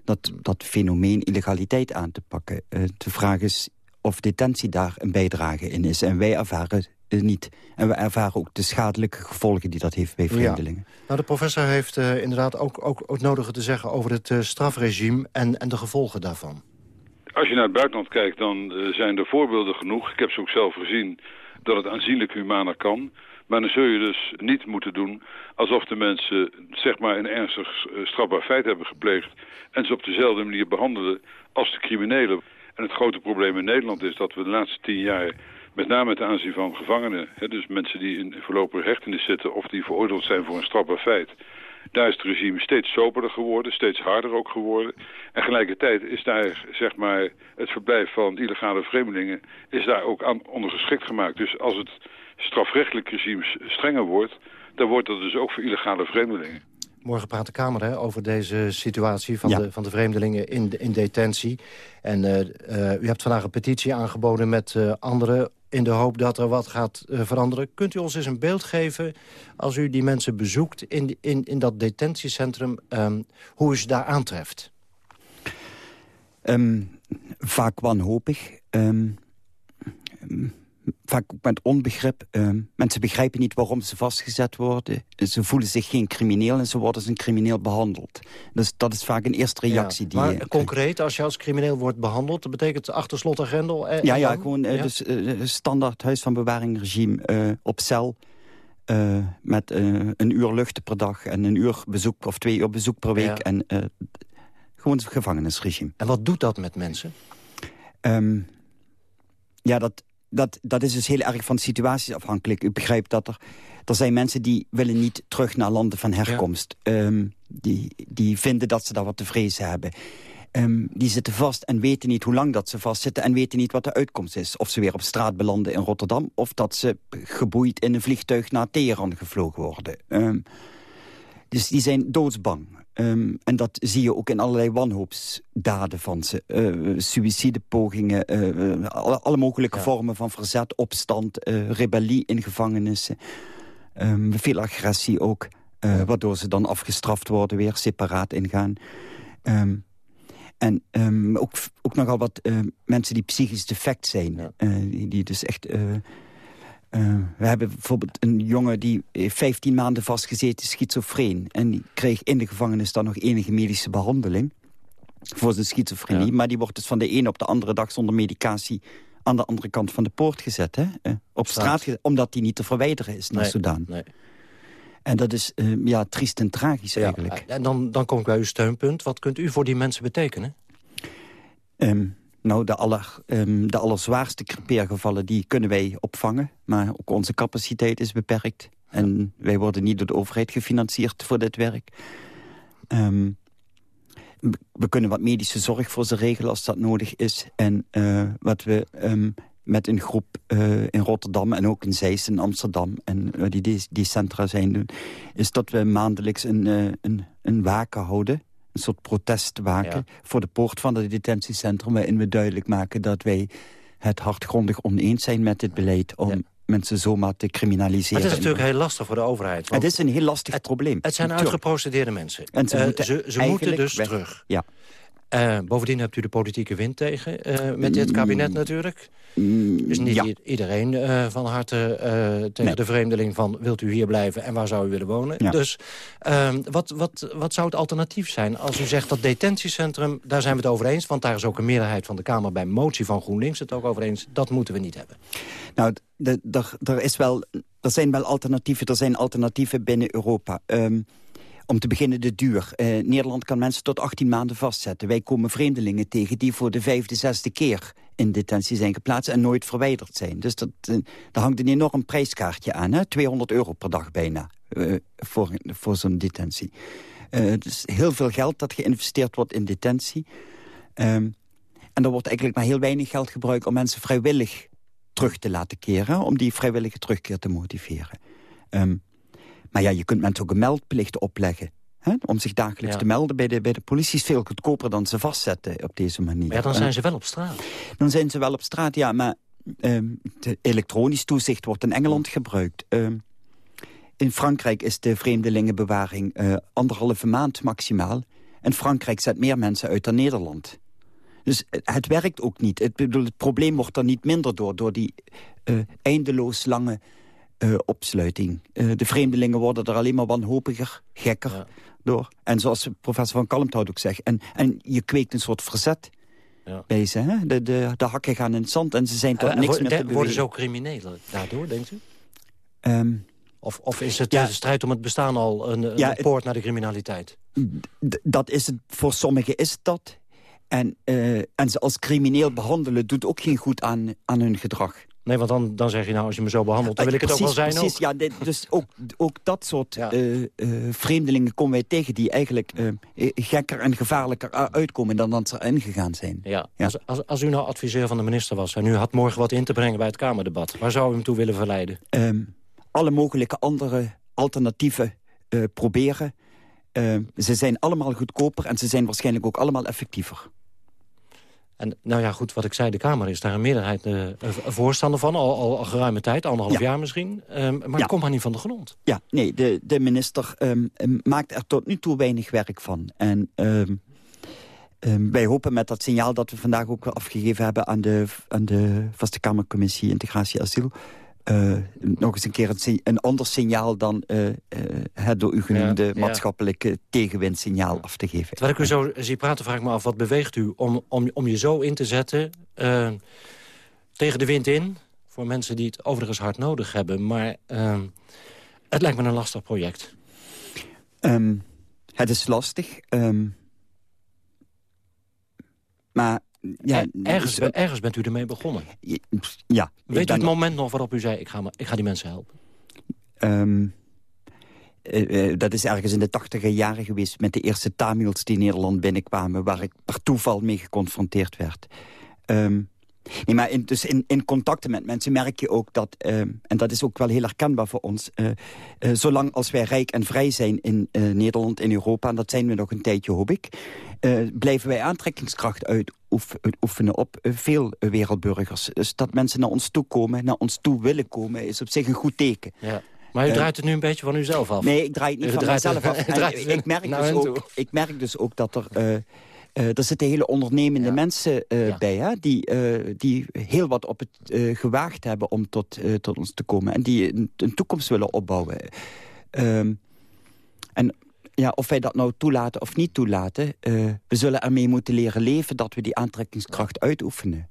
dat, dat fenomeen illegaliteit aan te pakken. Uh, de vraag is of detentie daar een bijdrage in is. En wij ervaren het niet. En we ervaren ook de schadelijke gevolgen die dat heeft bij vreemdelingen.
Nou, de professor heeft uh, inderdaad ook, ook, ook nodige te zeggen over het uh, strafregime en, en de gevolgen daarvan.
Als je naar het buitenland kijkt, dan zijn er voorbeelden genoeg. Ik heb ze ook zelf gezien dat het aanzienlijk humaner kan. Maar dan zul je dus niet moeten doen alsof de mensen zeg maar een ernstig strafbaar feit hebben gepleegd... en ze op dezelfde manier behandelen als de criminelen. En het grote probleem in Nederland is dat we de laatste tien jaar... met name ten aanzien van gevangenen, hè, dus mensen die in voorlopige hechtenis zitten... of die veroordeeld zijn voor een strafbaar feit... Daar is het regime steeds soberder geworden, steeds harder ook geworden. En gelijkertijd is daar zeg maar, het verblijf van illegale vreemdelingen is daar ook aan ondergeschikt gemaakt. Dus als het strafrechtelijk regime strenger wordt, dan wordt dat dus ook voor illegale vreemdelingen.
Morgen praat de Kamer hè, over deze situatie van, de, van de vreemdelingen in, in detentie. En uh, uh, u hebt vandaag een petitie aangeboden met uh, anderen in de hoop dat er wat gaat uh, veranderen. Kunt u ons eens een beeld geven, als u die mensen bezoekt in, in, in dat detentiecentrum, um, hoe u ze daar aantreft?
Um, vaak wanhopig. Um, vaak ook met onbegrip. mensen begrijpen niet waarom ze vastgezet worden. Ze voelen zich geen crimineel en ze worden als een crimineel behandeld. Dus dat is vaak een eerste reactie.
Ja,
die
maar concreet, als je als crimineel wordt behandeld... dat betekent achter slot en grendel? En
ja, ja, gewoon ja? dus standaard huis van bewaring regime op cel... Uh, met uh, een uur luchten per dag en een uur bezoek of twee uur bezoek per week. Ja. En uh, gewoon het gevangenisregime.
En wat doet dat met mensen?
Um, ja, dat, dat, dat is dus heel erg van situaties afhankelijk. U begrijpt dat er... Er zijn mensen die willen niet terug naar landen van herkomst. Ja. Um, die, die vinden dat ze daar wat te vrezen hebben. Um, die zitten vast en weten niet hoe lang dat ze vastzitten... en weten niet wat de uitkomst is. Of ze weer op straat belanden in Rotterdam... of dat ze geboeid in een vliegtuig naar Teheran gevlogen worden. Um, dus die zijn doodsbang. Um, en dat zie je ook in allerlei wanhoopsdaden van ze. Uh, suïcidepogingen, uh, alle, alle, mogelijke ja. vormen van verzet, opstand, uh, rebellie in gevangenissen. Um, veel agressie ook, ja. waardoor ze dan afgestraft worden, weer separaat ingaan. Um, en ook, ook nogal wat mensen die psychisch defect zijn. Ja. Die, die, dus echt... Uh, we hebben bijvoorbeeld een jongen die 15 maanden vastgezeten schizofreen. En die kreeg in de gevangenis dan nog enige medische behandeling. Voor zijn schizofrenie. Ja. Maar die wordt dus van de ene op de andere dag zonder medicatie... aan de andere kant van de poort gezet. Hè? op straat, straat omdat die niet te verwijderen is naar
nee,
Soudaan.
Nee.
En dat is uh, ja, triest en tragisch eigenlijk.
Ja, en dan, dan kom ik bij uw steunpunt. Wat kunt u voor die mensen betekenen?
Um, nou, de, aller, um, de allerzwaarste crepeergevallen die kunnen wij opvangen. Maar ook onze capaciteit is beperkt. Ja. En wij worden niet door de overheid gefinancierd voor dit werk. Um, we kunnen wat medische zorg voor ze regelen als dat nodig is. En uh, wat we met een groep uh, in Rotterdam en ook in Zeist in Amsterdam... en uh, die, die, die centra zijn doen... is dat we maandelijks een, een, een waken houden. Een soort protestwaken ja. voor de poort van het detentiecentrum... waarin we duidelijk maken dat wij het hardgrondig oneens zijn met dit beleid... om ja. mensen zomaar te criminaliseren.
Maar het is natuurlijk heel lastig voor de overheid.
Het is een heel lastig
het,
probleem.
Het zijn uitgeprocedeerde mensen.
En ze moeten,
ze, ze moeten dus terug.
Ja.
Uh, bovendien hebt u de politieke wind tegen, uh, met dit kabinet natuurlijk.
Mm,
dus niet
ja.
iedereen uh, van harte tegen nee. de vreemdeling van... wilt u hier blijven en waar zou u willen wonen?
Ja.
Dus ehm, wat, wat, wat zou het alternatief zijn? Als u zegt dat detentiecentrum, daar zijn we het over eens... want daar is ook een meerderheid van de Kamer bij motie van GroenLinks het ook over eens... dat moeten we niet hebben.
Nou, er is wel, er zijn wel alternatieven. Er zijn alternatieven binnen Europa... Um, om te beginnen de duur. Uh, Nederland kan mensen tot 18 maanden vastzetten. Wij komen vreemdelingen tegen die voor de vijfde, zesde keer in detentie zijn geplaatst en nooit verwijderd zijn. Dus dat, uh, daar hangt een enorm prijskaartje aan. Hè? 200 euro per dag bijna uh, voor, voor zo'n detentie. dus heel veel geld dat geïnvesteerd wordt in detentie. Um, en er wordt eigenlijk maar heel weinig geld gebruikt om mensen vrijwillig terug te laten keren. Om die vrijwillige terugkeer te motiveren. Um, maar ja, je kunt mensen ook een meldplicht opleggen. Hè? Om zich dagelijks ja. te melden bij de, bij de politie is veel goedkoper dan ze vastzetten op deze manier.
Maar ja, dan zijn ze wel op straat.
Dan zijn ze wel op straat, ja. Maar ehm, de elektronisch toezicht wordt in Engeland gebruikt. Ehm, in Frankrijk is de vreemdelingenbewaring uh, anderhalve maand maximaal. En Frankrijk zet meer mensen uit dan Nederland. Dus het werkt ook niet. Het, het probleem wordt er niet minder door... door die uh, eindeloos lange uh, opsluiting. de vreemdelingen worden er alleen maar wanhopiger, gekker door. En zoals professor Van Kalmthout ook zegt... en, en je kweekt een soort verzet ja. bij ze. Hè? De, de, de hakken gaan in het zand en ze zijn tot niks meer te bewegen.
Worden ze ook criminelen daardoor, denkt u?
Um,
of, of is het ja, de strijd om het bestaan al een, een ja, poort naar de criminaliteit?
Dat is het, voor sommigen is dat. En, uh, en ze als crimineel behandelen doet ook geen goed aan, aan hun gedrag.
Nee, want dan, dan zeg je nou, als je me zo behandelt, dan wil ik het ook wel zijn
Precies, ja, dit, dus ook, ook dat soort ja. uh, uh, vreemdelingen komen wij tegen... die eigenlijk uh, gekker en gevaarlijker uitkomen dan dat ze ingegaan zijn.
Ja, ja. Als, als, als, u nou adviseur van de minister was... en u had morgen wat in te brengen bij het Kamerdebat... waar zou u hem toe willen verleiden?
Um, alle mogelijke andere alternatieven proberen. ze zijn allemaal goedkoper en ze zijn waarschijnlijk ook allemaal effectiever.
En nou ja, goed, wat ik zei, de Kamer is daar een meerderheid uh, voorstander van. Al, al, al, geruime tijd, anderhalf jaar misschien. Um, maar ja. het komt maar niet van de grond.
Ja, nee, de, de minister um, maakt er tot nu toe weinig werk van. En um, wij hopen met dat signaal dat we vandaag ook afgegeven hebben... aan de, aan de Vaste Kamercommissie Integratie Asiel... Uh, nog eens een keer een, een ander signaal dan uh, uh, het door u genoemde ja, maatschappelijke tegenwindsignaal af te geven.
Terwijl ik u zo zie praten, vraag ik me af, wat beweegt u om, om, om je zo in te zetten tegen de wind in? Voor mensen die het overigens hard nodig hebben. Maar het lijkt me een lastig project.
Um, het is lastig. Um, maar ja,
ergens, ergens bent u ermee begonnen.
Ja.
Weet u het moment nog waarop u zei, ik ga, ik ga die mensen helpen?
Um, uh, uh, dat is ergens in de tachtiger jaren geweest... met de eerste Tamils die Nederland binnenkwamen... waar ik per toeval mee geconfronteerd werd. Um, Nee, maar in, dus in, in contacten met mensen merk je ook dat... Uh, en dat is ook wel heel herkenbaar voor ons... Uh, uh, zolang als wij rijk en vrij zijn in Nederland, in Europa... en dat zijn we nog een tijdje, hoop ik... blijven wij aantrekkingskracht uitoefenen op veel wereldburgers. Dus dat mensen naar ons toe komen, naar ons toe willen komen... is op zich een goed teken.
Ja. Maar u draait het nu een beetje van uzelf af?
Nee, ik draai het niet van mezelf af. ik, merk dus ook, ik merk dus ook dat er... Uh, er zitten hele ondernemende mensen uh, bij... Hè, die, uh, die heel wat op het gewaagd hebben om tot, tot ons te komen. En die een, een toekomst willen opbouwen. Um, en ja, of wij dat nou toelaten of niet toelaten... we zullen ermee moeten leren leven dat we die aantrekkingskracht uitoefenen.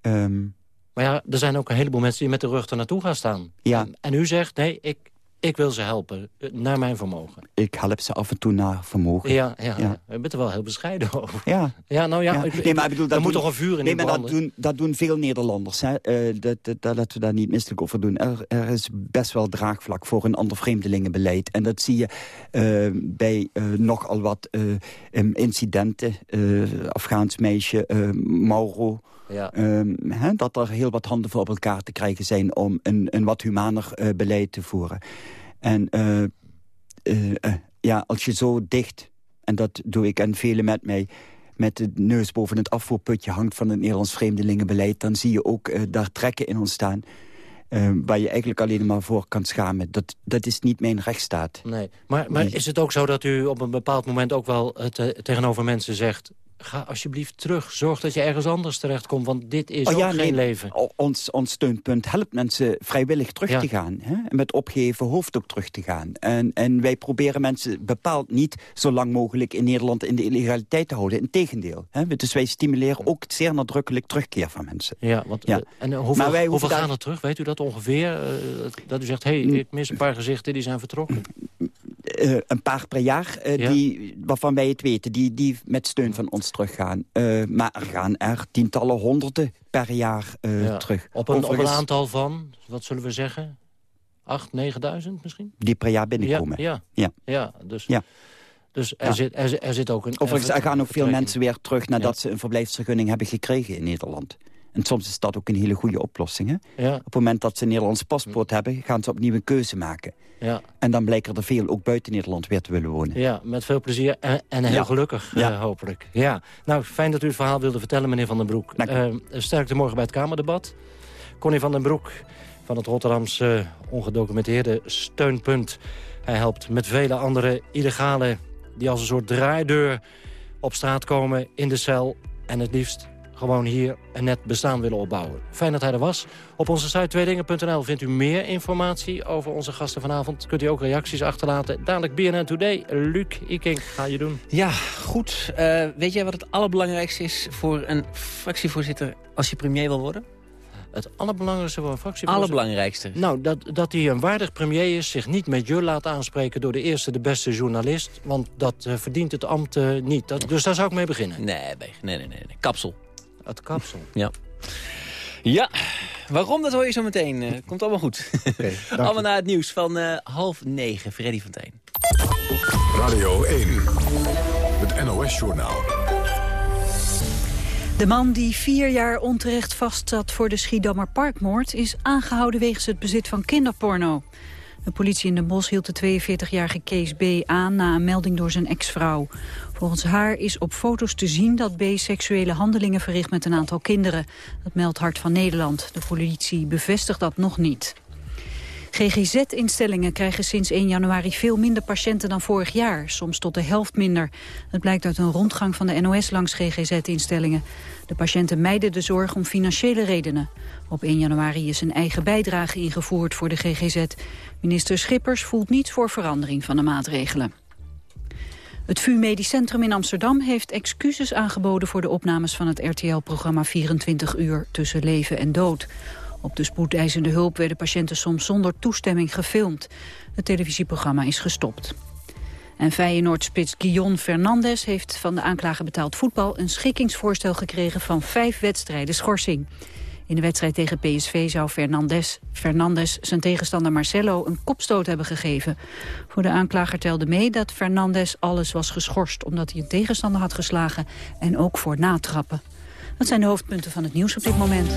Um,
maar ja, er zijn ook een heleboel mensen die met de rug er naartoe gaan staan.
Ja.
En, en u zegt, nee, ik, ik wil ze helpen, eh, naar mijn vermogen.
Ik help ze af en toe naar vermogen.
Ja, ja, ja. je bent er wel heel bescheiden over.
Ja.
Ja, nou ja,
ja. nee, maar ik bedoel, dat
moet toch een vuur in
nee,
maar
dat doen, dat doen veel Nederlanders. Hè. Uh, dat, dat, dat, laten we daar niet misselijk over doen. Er, er, is best wel draagvlak voor een ander vreemdelingenbeleid. En dat zie je uh, bij uh, nogal wat incidenten. Afghaans meisje, Mauro... Ja. Um, hè, dat er heel wat handen voor op elkaar te krijgen zijn... om een, een wat humaner uh, beleid te voeren. En uh, uh, ja, als je zo dicht, en dat doe ik en velen met mij... met de neus boven het afvoerputje hangt van het Nederlands vreemdelingenbeleid... dan zie je ook daar trekken in ontstaan... waar je eigenlijk alleen maar voor kan schamen. Dat, dat is niet mijn rechtsstaat.
Nee, maar, maar is het ook zo dat u op een bepaald moment ook wel tegenover mensen zegt ga alsjeblieft terug. Zorg dat je ergens anders terechtkomt, want dit is oh, ja, ook geen leven.
Ons, ons steunpunt helpt mensen vrijwillig terug te gaan. Hè? En met opgeheven hoofd ook terug te gaan. En, en wij proberen mensen bepaald niet zo lang mogelijk in Nederland in de illegaliteit te houden. Integendeel. Hè? Dus wij stimuleren ook zeer nadrukkelijk terugkeer van mensen.
Ja, want, ja. en hoeveel, maar wij hoeveel gaan er terug? Weet u dat ongeveer? Uh, dat u zegt, hé, hey, ik mis een paar gezichten, die zijn vertrokken.
Uh, een paar per jaar, uh, ja. die, waarvan wij het weten, die, die met steun van ons teruggaan. Uh, maar er gaan er tientallen, honderden per jaar ja. terug.
Op een, op een aantal van, wat zullen we zeggen, acht, negenduizend misschien?
Die per jaar binnenkomen.
Ja,
ja.
ja. dus... Ja. Dus er, zit, er, er, zit ook een...
Overigens, er gaan ook veel mensen weer terug nadat ze een verblijfsvergunning hebben gekregen in Nederland. En soms is dat ook een hele goede oplossing. Hè? Ja. Op het moment dat ze een Nederlands paspoort hebben... gaan ze opnieuw een keuze maken. Ja. En dan blijken er veel ook buiten Nederland weer te willen wonen.
Ja, met veel plezier en, en heel gelukkig, ja. Uh, hopelijk. Ja. Nou, fijn dat u het verhaal wilde vertellen, meneer Van den Broek. Uh, sterkte morgen bij het Kamerdebat. Connie van den Broek van het Rotterdamse ongedocumenteerde steunpunt. Hij helpt met vele andere illegalen die als een soort draaideur op straat komen in de cel... en het liefst gewoon hier een net bestaan willen opbouwen. Fijn dat hij er was. Op onze site tweedingen.nl vindt u meer informatie over onze gasten vanavond. Kunt u ook reacties achterlaten. Dadelijk BNN Today. Luc Iking, ga je doen.
Ja, goed. Uh, weet jij wat het allerbelangrijkste is voor een fractievoorzitter als je premier wil worden?
Het allerbelangrijkste voor een fractievoorzitter?
Allerbelangrijkste.
Nou, dat, dat hij een waardig premier is, zich niet met je laat aanspreken... door de eerste, de beste journalist. Want dat uh, verdient het ambt uh, niet. Dat, dus daar zou ik mee beginnen.
Nee, nee, nee, nee. nee. Kapsel.
Het kapsel.
Ja. Ja, waarom dat hoor je zo meteen. Uh, komt allemaal goed. Okay, allemaal naar het nieuws van uh, half negen. Freddy van Tijn.
Radio 1, het NOS-journaal.
De man die vier jaar onterecht vastzat voor de Schiedammer Parkmoord... is aangehouden wegens het bezit van kinderporno. De politie in Den Bosch hield de 42-jarige Kees B. aan... na een melding door zijn ex-vrouw. Volgens haar is op foto's te zien dat B. seksuele handelingen verricht met een aantal kinderen. Dat meldt Hart van Nederland. De politie bevestigt dat nog niet. GGZ-instellingen krijgen sinds 1 januari veel minder patiënten dan vorig jaar. Soms tot de helft minder. Dat blijkt uit een rondgang van de NOS langs GGZ-instellingen. De patiënten mijden de zorg om financiële redenen. Op 1 januari is een eigen bijdrage ingevoerd voor de GGZ. Minister Schippers voelt niets voor verandering van de maatregelen. Het VU Medisch Centrum in Amsterdam heeft excuses aangeboden voor de opnames van het RTL-programma 24 uur tussen leven en dood. Op de spoedeisende hulp werden patiënten soms zonder toestemming gefilmd. Het televisieprogramma is gestopt. En Feyenoord-spits Guillaume Fernandes heeft van de aanklager betaald voetbal... een schikkingsvoorstel gekregen van vijf wedstrijden schorsing. In de wedstrijd tegen PSV zou Fernandes, Fernandes zijn tegenstander Marcelo een kopstoot hebben gegeven. Voor de aanklager telde mee dat Fernandes alles was geschorst... omdat hij een tegenstander had geslagen en ook voor natrappen. Dat zijn de hoofdpunten van het nieuws op dit moment.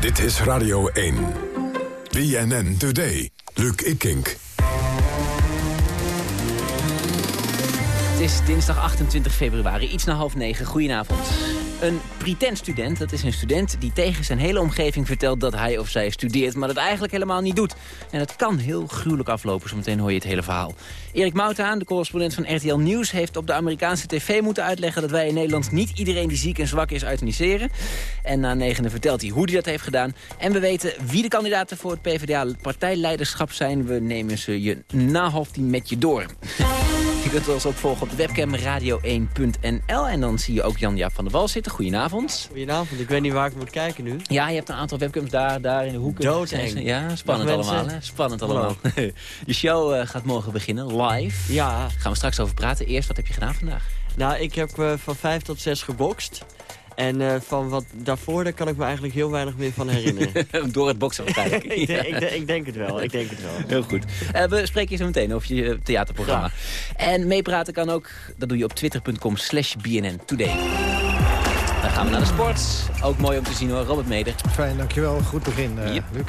Dit is Radio 1. BNN Today. Luc Ikink.
Het is dinsdag 28 februari, iets na half negen. Goedenavond. Een pretend-student, dat is een student die tegen zijn hele omgeving vertelt dat hij of zij studeert, maar dat eigenlijk helemaal niet doet. En het kan heel gruwelijk aflopen, zometeen hoor je het hele verhaal. Erik Moutaan, de correspondent van RTL Nieuws, heeft op de Amerikaanse tv moeten uitleggen dat wij in Nederland niet iedereen die ziek en zwak is euthaniseren. En na negende vertelt hij hoe hij dat heeft gedaan. En we weten wie de kandidaten voor het PvdA-partijleiderschap zijn. We nemen ze je na half tien met je door. Je kunt ons ook volgen op de webcam radio1.nl. En dan zie je ook Jan-Jaap van der Wal zitten. Goedenavond.
Goedenavond. Ik weet niet waar ik moet kijken nu.
Ja, je hebt een aantal webcams daar, daar in de hoeken.
Doodeng.
Ja, spannend allemaal. Hè? Spannend allemaal. Je show uh, gaat morgen beginnen, live.
Ja.
Daar gaan we straks over praten. Eerst, wat heb je gedaan vandaag?
Nou, ik heb uh, van vijf tot zes gebokst. En uh, van wat daarvoor, daar kan ik me eigenlijk heel weinig meer van herinneren.
Door het boksen waarschijnlijk.
ik, denk, ik, denk, ik, denk het wel, ik denk het wel.
Heel goed. Uh, we spreken je zo meteen over je theaterprogramma. Ja. En meepraten kan ook, dat doe je op twitter.com slash BNN Today. Dan gaan we naar de sport. Ook mooi om te zien hoor, Robert Meder.
Fijn, dankjewel. Goed begin, uh, yep. Luc.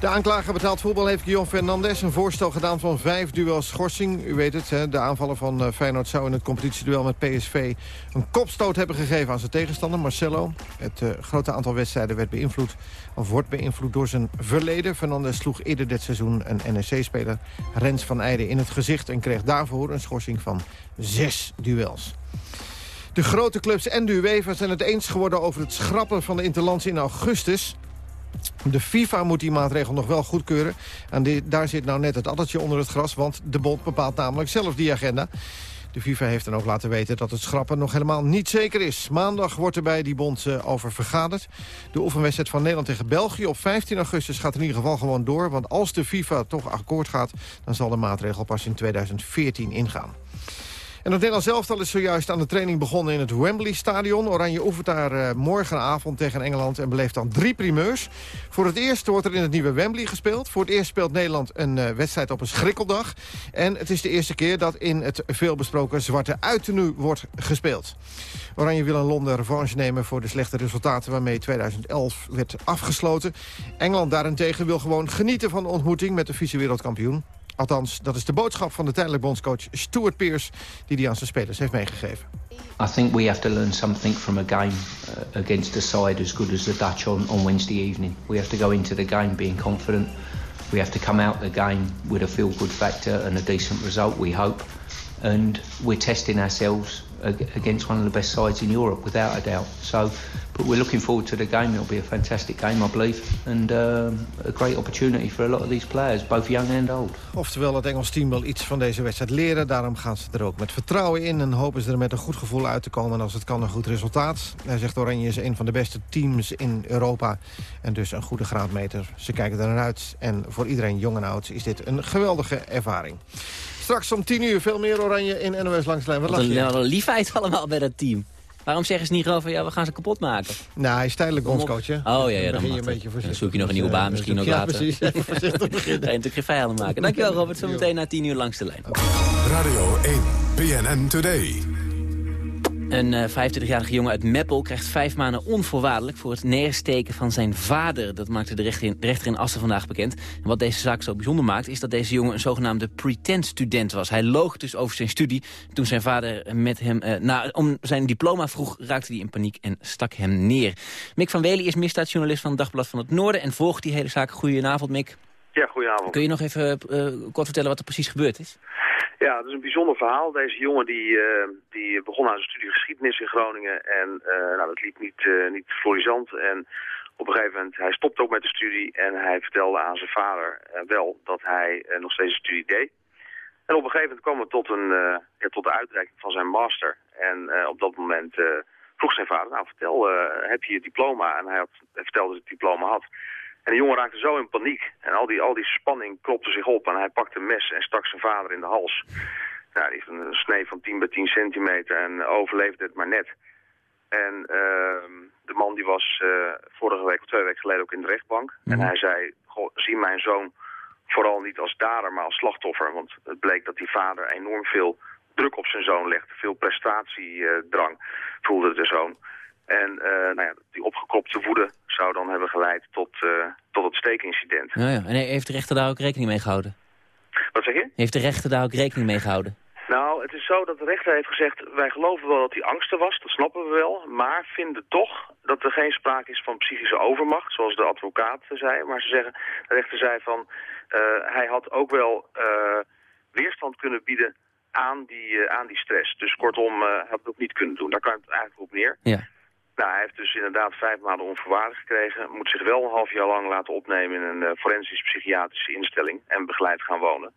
De aanklager betaald voetbal heeft Guillaume Fernandes een voorstel gedaan van vijf duels schorsing. U weet het, hè, de aanvaller van uh, Feyenoord zou in het competitieduel met PSV een kopstoot hebben gegeven aan zijn tegenstander Marcelo. Het uh, grote aantal wedstrijden werd beïnvloed, of wordt beïnvloed door zijn verleden. Fernandes sloeg eerder dit seizoen een NEC-speler Rens van Eijden in het gezicht en kreeg daarvoor een schorsing van zes duels. De grote clubs en de UEFA zijn het eens geworden over het schrappen van de interlands in augustus. De FIFA moet die maatregel nog wel goedkeuren. En daar zit nou net het addertje onder het gras, want de bond bepaalt namelijk zelf die agenda. De FIFA heeft dan ook laten weten dat het schrappen nog helemaal niet zeker is. Maandag wordt er bij die bond uh, over vergaderd. De oefenwedstrijd van Nederland tegen België op 15 augustus gaat in ieder geval gewoon door. Want als de FIFA toch akkoord gaat, dan zal de maatregel pas in 2014 ingaan. En het Nederlands elftal is zojuist aan de training begonnen in het Wembley-stadion. Oranje oefent daar uh, morgenavond tegen Engeland en beleeft dan drie primeurs. Voor het eerst wordt er in het nieuwe Wembley gespeeld. Voor het eerst speelt Nederland een uh, wedstrijd op een schrikkeldag. En het is de eerste keer dat in het veelbesproken zwarte uittenu wordt gespeeld. Oranje wil in Londen revanche nemen voor de slechte resultaten waarmee 2011 werd afgesloten. Engeland daarentegen wil gewoon genieten van de ontmoeting met de vice-wereldkampioen. Althans, dat is de boodschap van de tijdelijk bondscoach Stuart Pearce... die die aan spelers heeft meegegeven.
I think we have to learn something from a game uh, against a side as good as the Dutch on, on Wednesday evening. We have to go into the game being confident. We have to come out the game with a feel-good factor and a decent result, we hope. And we're testing ourselves against one of the best sides in Europe, without a doubt. So, but we're looking forward to the game. It'll be a fantastic game, I believe, and um, a great opportunity for a lot of these players, both young and old.
Oftewel, het Engels team wil iets van deze wedstrijd leren. Daarom gaan ze er ook met vertrouwen in en hopen ze er met een goed gevoel uit te komen. En als het kan, een goed resultaat. Hij zegt Oranje is een van de beste teams in Europa. En dus een goede graadmeter. Ze kijken er naar uit. En voor iedereen, jong en oud, is dit een geweldige ervaring. Straks om 10 uur veel meer oranje in NOS Langslijn. Wat,
Wat
lach je?
een, een liefheid allemaal bij dat team. Waarom zeggen ze niet gewoon van ja, we gaan ze kapot maken?
Nou, hij is tijdelijk bondscoach, hè?
Oh ja, ja dan,
begin je
mag
een beetje voorzichtig.
Dan zoek je nog een nieuwe
Dus,
baan
eh,
misschien ook
ja,
later.
precies. Even voorzichtig beginnen.
Ga je natuurlijk geen vijanden maken. Dankjewel Robert, zometeen na 10 uur langs de lijn.
Radio 1, BNN Today.
Een eh, 25-jarige jongen uit Meppel krijgt vijf maanden onvoorwaardelijk... voor het neersteken van zijn vader. Dat maakte de rechter in, de rechter in Assen vandaag bekend. En wat deze zaak zo bijzonder maakt... is dat deze jongen een zogenaamde pretend-student was. Hij loog dus over zijn studie. Toen zijn vader met hem eh, na, om zijn diploma vroeg... raakte hij in paniek en stak hem neer. Mick van Wely is misdaadjournalist van het Dagblad van het Noorden... en volgt die hele zaak. Goedenavond, Mick.
Ja, goedenavond.
Kun je nog even eh, kort vertellen wat er precies gebeurd is?
Ja, het is een bijzonder verhaal. Deze jongen die, eh, die begon aan zijn studie geschiedenis in Groningen. En eh, nou, dat liep niet, eh, niet florisant. En op een gegeven moment, hij stopte ook met de studie. En hij vertelde aan zijn vader wel dat hij nog steeds een studie deed. En op een gegeven moment kwam het tot, een, ja, tot de uitreiking van zijn master. En op dat moment vroeg zijn vader, nou vertel, heb je je diploma? En hij, had, hij vertelde dat hij het diploma had. En de jongen raakte zo in paniek. En al die, al die spanning klopte zich op. En hij pakte een mes en stak zijn vader in de hals. Nou, die heeft een snee van 10 bij 10 centimeter en overleefde het maar net. En ehm, de man die was eh, vorige week of twee weken geleden ook in de rechtbank. En hij zei, goh, zie mijn zoon vooral niet als dader, maar als slachtoffer. Want het bleek dat die vader enorm veel druk op zijn zoon legde. Veel prestatiedrang voelde de zoon. En eh, nou ja, die opgekropte woede zou dan hebben geleid tot, eh, tot het steekincident.
Nou ja, en heeft de rechter daar ook rekening mee gehouden?
Wat zeg je?
Heeft de rechter daar ook rekening mee gehouden?
Nou, het is zo dat de rechter heeft gezegd... wij geloven wel dat hij angstig was, dat snappen we wel... maar vinden toch dat er geen sprake is van psychische overmacht... zoals de advocaat zei. Maar ze zeggen, de rechter zei van... eh, hij had ook wel weerstand kunnen bieden aan die, aan die stress. Dus kortom, hij had het ook niet kunnen doen. Daar kan het eigenlijk op neer.
Ja.
Nou, hij heeft dus inderdaad vijf maanden onvoorwaardelijk gekregen. Moet zich wel een half jaar lang laten opnemen in een eh, forensisch psychiatrische instelling. En begeleid gaan wonen.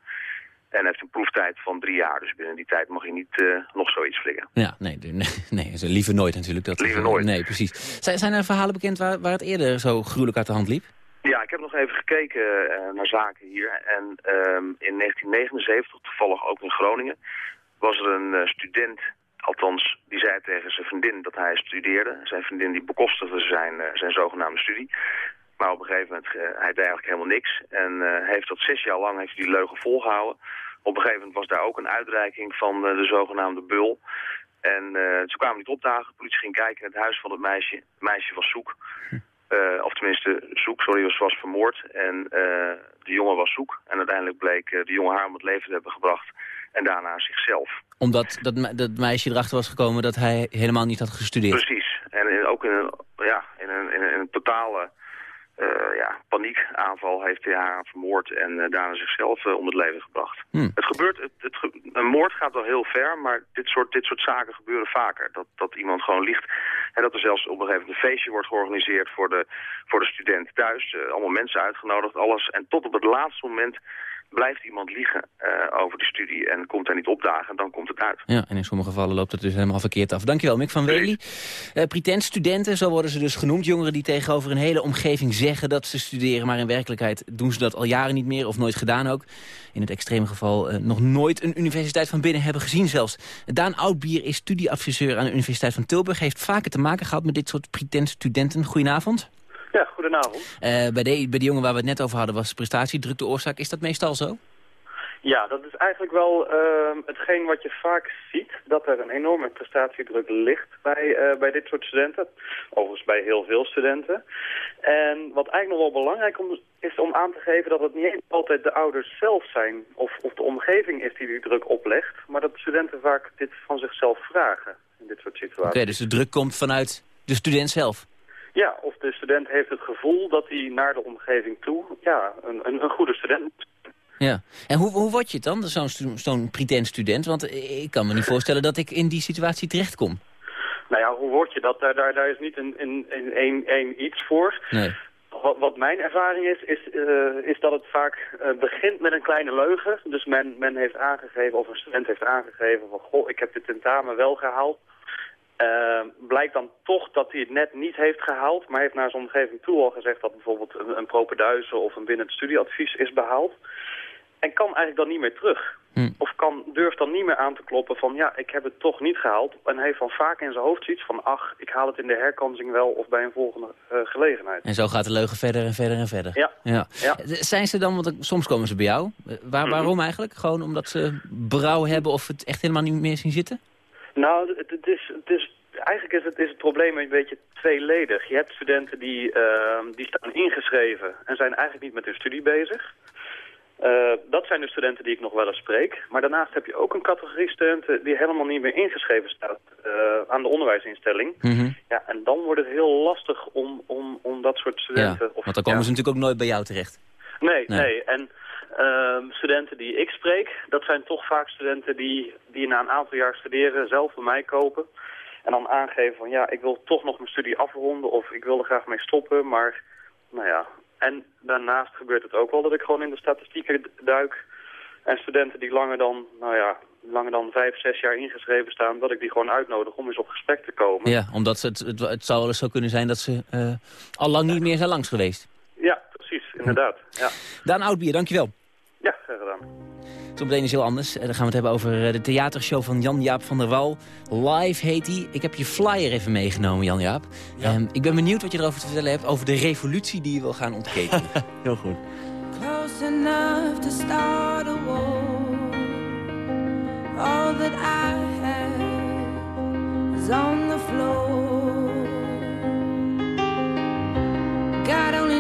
En heeft een proeftijd van drie jaar. Dus binnen die tijd mag hij niet eh, nog zoiets flikken.
Ja, nee, nee, nee ze- liever nooit natuurlijk. Dat,
Liever nooit.
Nee, precies. Zijn, zijn er verhalen bekend waar, waar het eerder zo gruwelijk uit de hand liep?
Ja, ik heb nog even gekeken eh, naar zaken hier. En ehm, in 1979, toevallig ook in Groningen, was er een student, althans, die zei tegen zijn vriendin dat hij studeerde. Zijn vriendin die bekostigde zijn, eh, zijn zogenaamde studie. Maar op een gegeven moment, eh, hij deed eigenlijk helemaal niks. En eh, heeft dat zes jaar lang heeft die leugen volgehouden. Op een gegeven moment was daar ook een uitreiking van de zogenaamde bul. En eh, ze kwamen niet opdagen. De politie ging kijken in het huis van het meisje. Het meisje was zoek. Of tenminste, zoek, sorry, was, was vermoord. En de jongen was zoek. En uiteindelijk bleek de jongen haar om het leven te hebben gebracht. En daarna zichzelf.
Omdat dat, me- dat meisje erachter was gekomen dat hij helemaal niet had gestudeerd.
Precies. En in- ook in een, ja, in een, in een, in een totale eh, ja, paniekaanval heeft hij haar vermoord en eh, daarna zichzelf eh, om het leven gebracht.
Hmm.
Het gebeurt, het, het ge- een moord gaat wel heel ver, maar dit soort, dit soort zaken gebeuren vaker. Dat, dat iemand gewoon liegt en dat er zelfs op een gegeven moment een feestje wordt georganiseerd voor de, voor de student thuis. Eh, allemaal mensen uitgenodigd, alles. En tot op het laatste moment blijft iemand liegen eh, over die studie en komt hij niet opdagen en dan komt het uit.
Ja, en in sommige gevallen loopt het dus helemaal verkeerd af. Dankjewel, Mick van Wely. Eh pretendstudenten, zo worden ze dus genoemd. Jongeren die tegenover een hele omgeving zeggen dat ze studeren... maar in werkelijkheid doen ze dat al jaren niet meer of nooit gedaan ook. In het extreme geval eh, nog nooit een universiteit van binnen hebben gezien zelfs. Daan Oudbier is studieadviseur aan de Universiteit van Tilburg. Heeft vaker te maken gehad met dit soort pretendstudenten. Goedenavond.
Ja, goedenavond.
Eh, bij, de, bij de jongen waar we het net over hadden was prestatiedruk de oorzaak. Is dat meestal zo?
Ja, dat is eigenlijk wel uh, hetgeen wat je vaak ziet, dat er een enorme prestatiedruk ligt bij, uh, bij dit soort studenten. Overigens bij heel veel studenten. En wat eigenlijk nog wel belangrijk om, is om aan te geven dat het niet altijd de ouders zelf zijn of, of de omgeving is die die druk oplegt, maar dat de studenten vaak dit van zichzelf vragen in dit soort situaties.
Oké, dus de druk komt vanuit de student zelf?
Ja, of de student heeft het gevoel dat hij naar de omgeving toe ja, een, een, een goede student
ja. En hoe, hoe word je het dan, zo'n zo'n pretend student? Want ik kan me niet voorstellen dat ik in die situatie terechtkom.
Nou ja, hoe word je dat? Daar, daar, daar is niet een, een, een, iets voor.
Nee.
Wat, wat mijn ervaring is, is, uh, is dat het vaak uh, begint met een kleine leugen. Dus men, men heeft aangegeven, of een student heeft aangegeven van... goh, ik heb dit tentamen wel gehaald. Uh, blijkt dan toch dat hij het net niet heeft gehaald... maar heeft naar zijn omgeving toe al gezegd dat bijvoorbeeld een, een propeduizen... of een binnen het studieadvies is behaald. En kan eigenlijk dan niet meer terug.
Hm.
Of kan, durft dan niet meer aan te kloppen van ja, ik heb het toch niet gehaald. En heeft dan vaak in zijn hoofd zoiets van ach, ik haal het in de herkansing wel of bij een volgende uh, gelegenheid.
En zo gaat de leugen verder en verder en verder.
Ja.
ja. ja. Zijn ze dan, want soms komen ze bij jou. Waar, waarom eigenlijk? Gewoon omdat ze brouw hebben of het echt helemaal niet meer zien zitten?
Nou, het, is, het is eigenlijk is het, is het probleem een beetje tweeledig. Je hebt studenten die, uh, die staan ingeschreven en zijn eigenlijk niet met hun studie bezig. Uh, dat zijn de studenten die ik nog wel eens spreek. Maar daarnaast heb je ook een categorie studenten die helemaal niet meer ingeschreven staat uh, aan de onderwijsinstelling.
Mm -hmm.
Ja, en dan wordt het heel lastig om, om, om dat soort studenten...
Ja, want dan komen
ja.
ze natuurlijk ook nooit bij jou terecht.
Nee, nee. nee. En uh, studenten die ik spreek, dat zijn toch vaak studenten die, die na een aantal jaar studeren zelf bij mij kopen. En dan aangeven van ja, ik wil toch nog mijn studie afronden of ik wil er graag mee stoppen. Maar nou ja, en daarnaast gebeurt het ook wel dat ik gewoon in de statistieken duik. En studenten die langer dan, nou ja, langer dan vijf, zes jaar ingeschreven staan... dat ik die gewoon uitnodig om eens op gesprek te komen.
Ja, omdat het, het, zou wel eens zo kunnen zijn dat ze uh, al lang niet meer zijn langs geweest.
Inderdaad. Ja.
Daan Oudbier, dankjewel.
Ja, graag gedaan.
Zometeen is heel anders. Dan gaan we het hebben over de theatershow van Jan-Jaap van der Wal. Live heet die. Ik heb je flyer even meegenomen, Jan-Jaap.
Ja.
Um, ik ben benieuwd wat je erover te vertellen hebt... over de revolutie die je wil gaan ontketenen.
heel goed.
Close enough to start a war All that I have is on the floor God only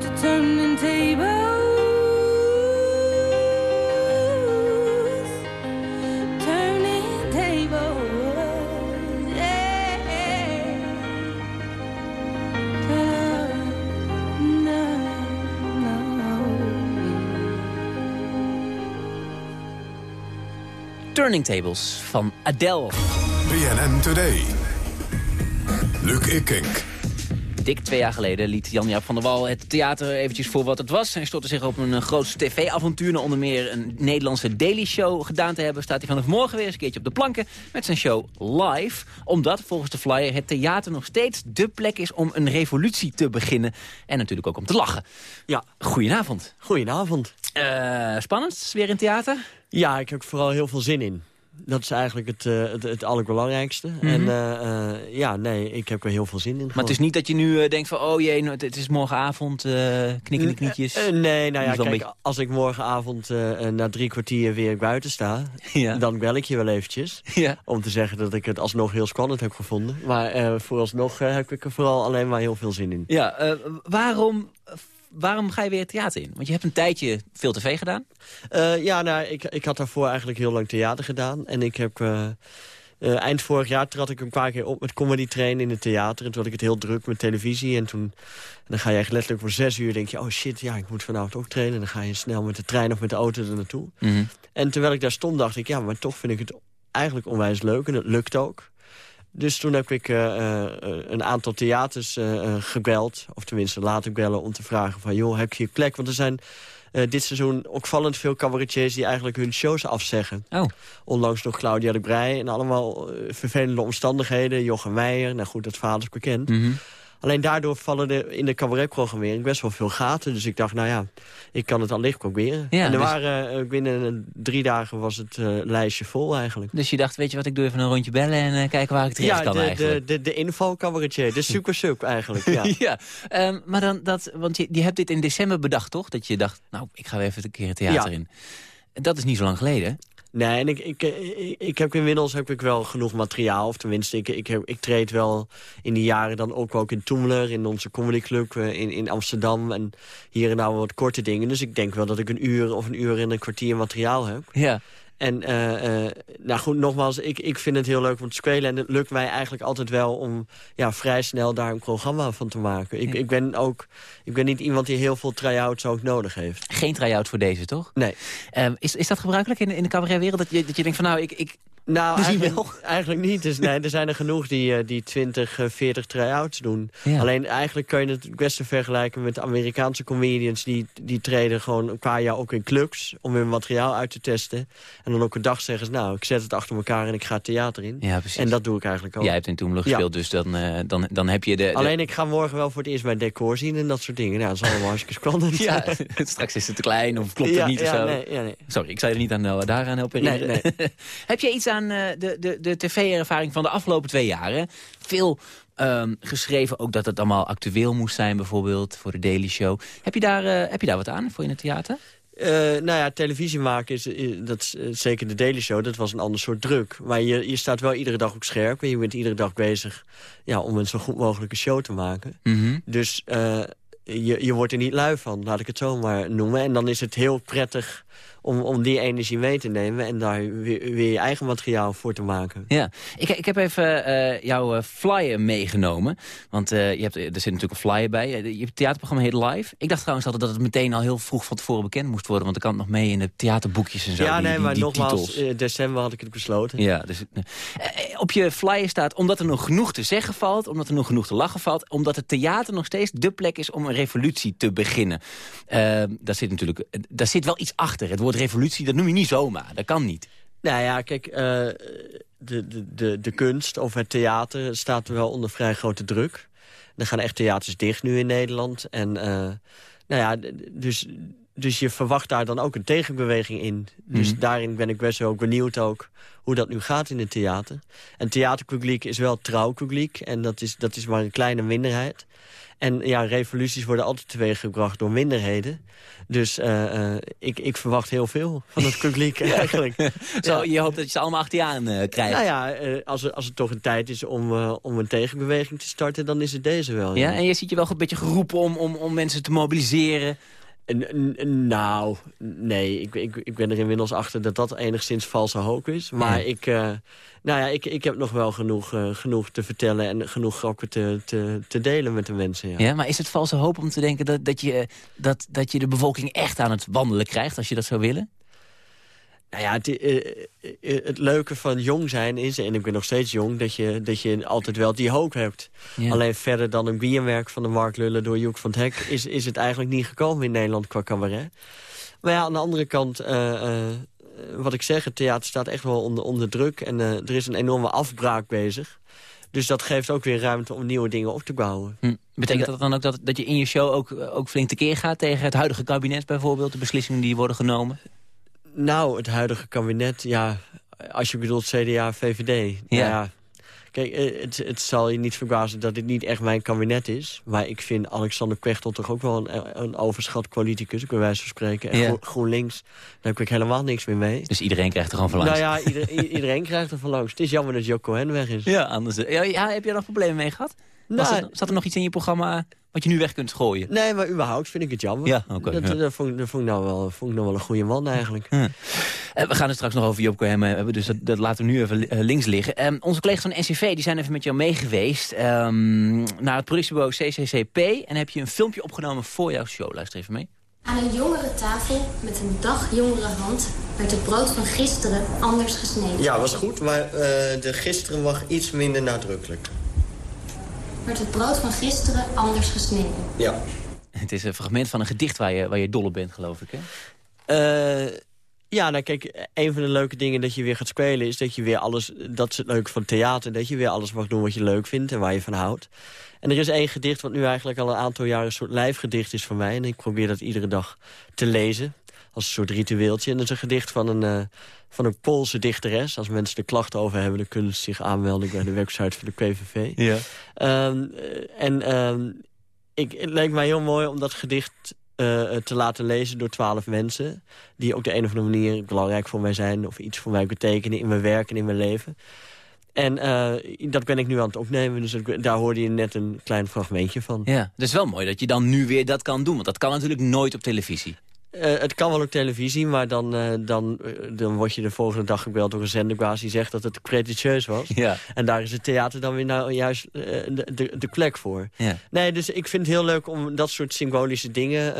To turning tables. Turning tables. Yeah. No, no.
Turning Tables van Adele.
BNN Today. Luc Ikink.
Dik twee jaar geleden liet Jan-Jaap van der Wal het theater eventjes voor wat het was. Hij stortte zich op een eh, groot tv-avontuur. Na onder meer een Nederlandse daily show gedaan te hebben... staat hij vanaf morgen weer eens een keertje op de planken met zijn show Live. Omdat, volgens de flyer, het theater nog steeds de plek is om een revolutie te beginnen. En natuurlijk ook om te lachen.
Ja.
Goedenavond.
Goedenavond.
Eh, spannend, weer in theater?
Ja, ik heb vooral heel veel zin in. Dat is eigenlijk het, eh, het, het allerbelangrijkste.
Mhm.
En eh, eh, ja, nee, ik heb er heel veel zin in.
Maar het is niet dat je nu denkt van... oh jee, nou, het, is morgenavond, eh knikkende knietjes.
Nee, nou ja, kijk,
beetje-
als ik morgenavond na drie kwartier weer buiten sta... dan bel ik je wel eventjes. Om te zeggen dat ik het alsnog heel spannend heb gevonden. Maar vooralsnog heb ik er vooral alleen maar heel veel zin in.
Ja, waarom, waarom ga je weer theater in? Want je hebt een tijdje veel tv gedaan.
Eh, ja, nou, ik, ik had daarvoor eigenlijk heel lang theater gedaan. En ik heb... eh, eh, eind vorig jaar trad ik een paar keer op met comedy train in het theater. En toen had ik het heel druk met televisie. En toen en dan ga je echt letterlijk voor zes uur denk je... oh shit, ja, ik moet vanavond ook trainen. En dan ga je snel met de trein of met de auto er naartoe.
Mhm.
En terwijl ik daar stond dacht ik... ja, maar toch vind ik het eigenlijk onwijs leuk. En het lukt ook. Dus toen heb ik eh, eh, een aantal theaters eh, gebeld. Of tenminste laten bellen om te vragen van... joh, heb je je plek? Want er zijn dit seizoen opvallend veel cabaretiers... die eigenlijk hun shows afzeggen.
Oh.
Onlangs nog Claudia de Brij en allemaal vervelende omstandigheden. Jochem Meijer, nou goed, dat verhaal is bekend.
Mhm.
Alleen daardoor vallen er in de cabaretprogrammering best wel veel gaten. Dus ik dacht, nou ja, ik kan het allicht proberen.
Ja,
en er
dus-
waren binnen eh, drie dagen was het eh, lijstje vol eigenlijk.
Dus je dacht, weet je wat, ik doe even een rondje bellen en eh, kijken waar ik terecht
Ja,
kan
de,
eigenlijk.
de, de, de inval-cabaretier, de super-sub eigenlijk. Ja.
Ja, ehm, maar dan dat, want je, je hebt dit in december bedacht, toch? Dat je dacht, nou, ik ga weer even een keer het theater
Ja.
in. Dat is niet zo lang geleden.
Nee, en ik, ik, ik, ik heb inmiddels heb ik wel genoeg materiaal. Of tenminste, ik, ik, heb, ik treed wel in die jaren dan ook, ook in Toemler... in onze comedyclub eh, in, in Amsterdam. En hier en daar wat korte dingen. Dus ik denk wel dat ik een uur of een uur en een kwartier materiaal heb.
Ja.
En eh, eh, nou goed, nogmaals, ik, ik vind het heel leuk om te spelen. En het lukt mij eigenlijk altijd wel om ja, vrij snel daar een programma van te maken. Ik, ik, ben ook, ik ben niet iemand die heel veel try-outs ook nodig heeft.
Geen try-out voor deze, toch?
Nee.
Ehm, is, is dat gebruikelijk in, de- in de cabaretwereld? Dat je, dat je denkt van, nou, ik... ik
Nou, eigenlijk,
wel.
eigenlijk niet. Dus, nee, er zijn er genoeg die, eh, die 20, eh, 40 try-outs doen.
Ja.
Alleen eigenlijk kun je het het beste vergelijken met de Amerikaanse comedians. Die, die treden gewoon een paar jaar ook in clubs om hun materiaal uit te testen. En dan ook een dag zeggen ze, nou, ik zet het achter elkaar en ik ga het theater in.
Ja, precies.
En dat doe ik eigenlijk ook.
Jij hebt in Toemler
Ja.
gespeeld, dus dan, eh, dan, dan heb je de... de-
Alleen ik ga morgen wel voor het eerst mijn decor zien en dat soort dingen. Nou, dat is allemaal hartstikke spannend.
Ja, straks is het te klein of klopt het niet of zo.
nee, ja, nee.
Sorry, ik zou je er niet aan, eh, daaraan helpen
Nee.
Heb jij iets aan eh, de, de, de tv-ervaring van de afgelopen twee jaar? hè? Veel ehm, geschreven, ook dat het allemaal actueel moest zijn bijvoorbeeld, voor de Daily Show. Heb je daar, eh, heb je daar wat aan voor in het theater?
Eh, nou ja, televisie maken, is, is- dat is, zeker de Daily Show, dat was een ander soort druk. Maar je, je staat wel iedere dag op scherp en je bent iedere dag bezig ja, om een zo goed mogelijke show te maken.
Mhm.
Dus je, je wordt er niet lui van, laat ik het zo maar noemen. En dan is het heel prettig om, om die energie mee te nemen... en daar weer, weer je eigen materiaal voor te maken.
Ja, ik, ik heb even eh, jouw eh, flyer meegenomen. Want eh, je hebt, er zit natuurlijk een flyer bij. Je hebt theaterprogramma heet Live. Ik dacht trouwens altijd dat het meteen al heel vroeg van tevoren bekend moest worden. Want ik kan het nog mee in de theaterboekjes en zo.
ja,
die-
nee,
die-
maar nogmaals, december had ik het besloten.
Ja, dus, op je flyer staat omdat er nog genoeg te zeggen valt... omdat er nog genoeg te lachen valt... omdat het theater nog steeds de plek is om een revolutie te beginnen. Daar zit natuurlijk daar zit wel iets achter. Het woord revolutie, dat noem je niet zomaar. Dat kan niet.
Nou ja, kijk, eh, de, de, de, de kunst of het theater staat wel onder vrij grote druk. Er gaan echt theaters dicht nu in Nederland. En eh, nou ja, dus, dus je verwacht daar dan ook een tegenbeweging in. Dus
Mhm.
daarin ben ik best wel benieuwd ook hoe dat nu gaat in het theater. En theaterpubliek is wel trouwpubliek. En dat is, dat is maar een kleine minderheid. En ja, revoluties worden altijd teweeggebracht door minderheden. Dus eh, eh, ik, ik verwacht heel veel van het publiek eigenlijk.
Zo, Je hoopt dat je ze allemaal achter je aan eh, krijgt.
Nou ja, als, er, als het toch een tijd is om, om een tegenbeweging te starten... dan is het deze wel.
Ja, en je ziet je wel een beetje geroepen om, om, om mensen te mobiliseren.
N- nou, nee, ik, ik, ik ben er inmiddels achter dat dat enigszins valse hoop is. Maar ik, eh, nou ja, ik, ik heb nog wel genoeg, eh, genoeg te vertellen... en genoeg grappen te, te, te delen met de mensen. Ja.
Ja, maar is het valse hoop om te denken dat, dat, je, dat, dat je de bevolking echt aan het wandelen krijgt... als je dat zou willen?
Nou ja, het, eh, eh, het leuke van jong zijn is, en ik ben nog steeds jong... dat je, dat je altijd wel die hoop hebt.
Ja.
Alleen verder dan een biermerk van de Mark Lullen door Joek van het Hek... Is, is het eigenlijk niet gekomen in Nederland qua cabaret. Maar ja, aan de andere kant, eh, wat ik zeg... het theater staat echt wel onder, onder druk en er is een enorme afbraak bezig. Dus dat geeft ook weer ruimte om nieuwe dingen op te bouwen.
Hm. Betekent dat dan ook dat, dat je in je show ook, ook flink tekeer gaat... tegen het huidige kabinet bijvoorbeeld, de beslissingen die worden genomen?
Nou, het huidige kabinet, ja, als je bedoelt CDA, VVD.
Ja.
Ja. ja. Kijk, eh, het, het zal je niet verbazen dat dit niet echt mijn kabinet is. Maar ik vind Alexander Pechtel toch ook wel een, een overschat politicus, bij wijze van spreken. En
Ja.
GroenLinks, daar heb ik helemaal niks meer mee.
Dus iedereen krijgt er gewoon van langs?
Nou ja, ieder- iedereen krijgt er van langs. Het is jammer dat Joko Hen weg is.
Ja, anders, ja, ja, heb je er nog problemen mee gehad?
Nou,
er, zat er nog iets in je programma wat je nu weg kunt gooien?
Nee, maar überhaupt vind ik het jammer.
Ja, oké,
dat,
ja.
dat, vond, ik- dat vond, ik nou wel, vond ik nou wel een goede man eigenlijk.
Eh, we gaan het straks nog over Job Cohen hebben, dus dat, dat laten we nu even eh, links liggen. Ehm, onze collega's van NCV die zijn even met jou meegeweest ehm, naar het productiebureau CCCP. En heb je een filmpje opgenomen voor jouw show. Luister even mee.
Aan een jongere tafel met een dag jongere hand werd het brood van gisteren anders gesneden.
Ja, was goed, maar eh, de gisteren mag iets minder nadrukkelijk.
Werd het brood van gisteren anders gesneden.
Ja.
Het is een fragment van een gedicht waar je, waar je dol op bent, geloof ik, hè?
Eh, ja, nou kijk, een van de leuke dingen dat je weer gaat spelen... is dat je weer alles, dat is het leuke van theater... dat je weer alles mag doen wat je leuk vindt en waar je van houdt. En er is één gedicht wat nu eigenlijk al een aantal jaar... een soort lijfgedicht is van mij. En ik probeer dat iedere dag te lezen. Als een soort ritueeltje. En dat is een gedicht van een, eh, van een Poolse dichteres. Als mensen er klachten over hebben... dan kunnen ze zich aanmelden bij de website van de PVV.
Ja.
Ehm, eh, en ehm, ik, het leek mij heel mooi om dat gedicht eh, te laten lezen door twaalf mensen... die op de een of andere manier belangrijk voor mij zijn... of iets voor mij betekenen in mijn werk en in mijn leven. En eh, dat ben ik nu aan het opnemen. Dus dat- daar hoorde je net een klein fragmentje van.
Ja, het is wel mooi dat je dan nu weer dat kan doen. Want dat kan natuurlijk nooit op televisie.
Eh, het kan wel op televisie, maar dan, eh, dan, eh, dan word je de volgende dag gebeld door een zenderbaas... die zegt dat het pretentieus was.
Ja.
En daar is het theater dan weer nou juist de, de, de plek voor.
Ja.
Nee, dus ik vind het heel leuk om dat soort symbolische dingen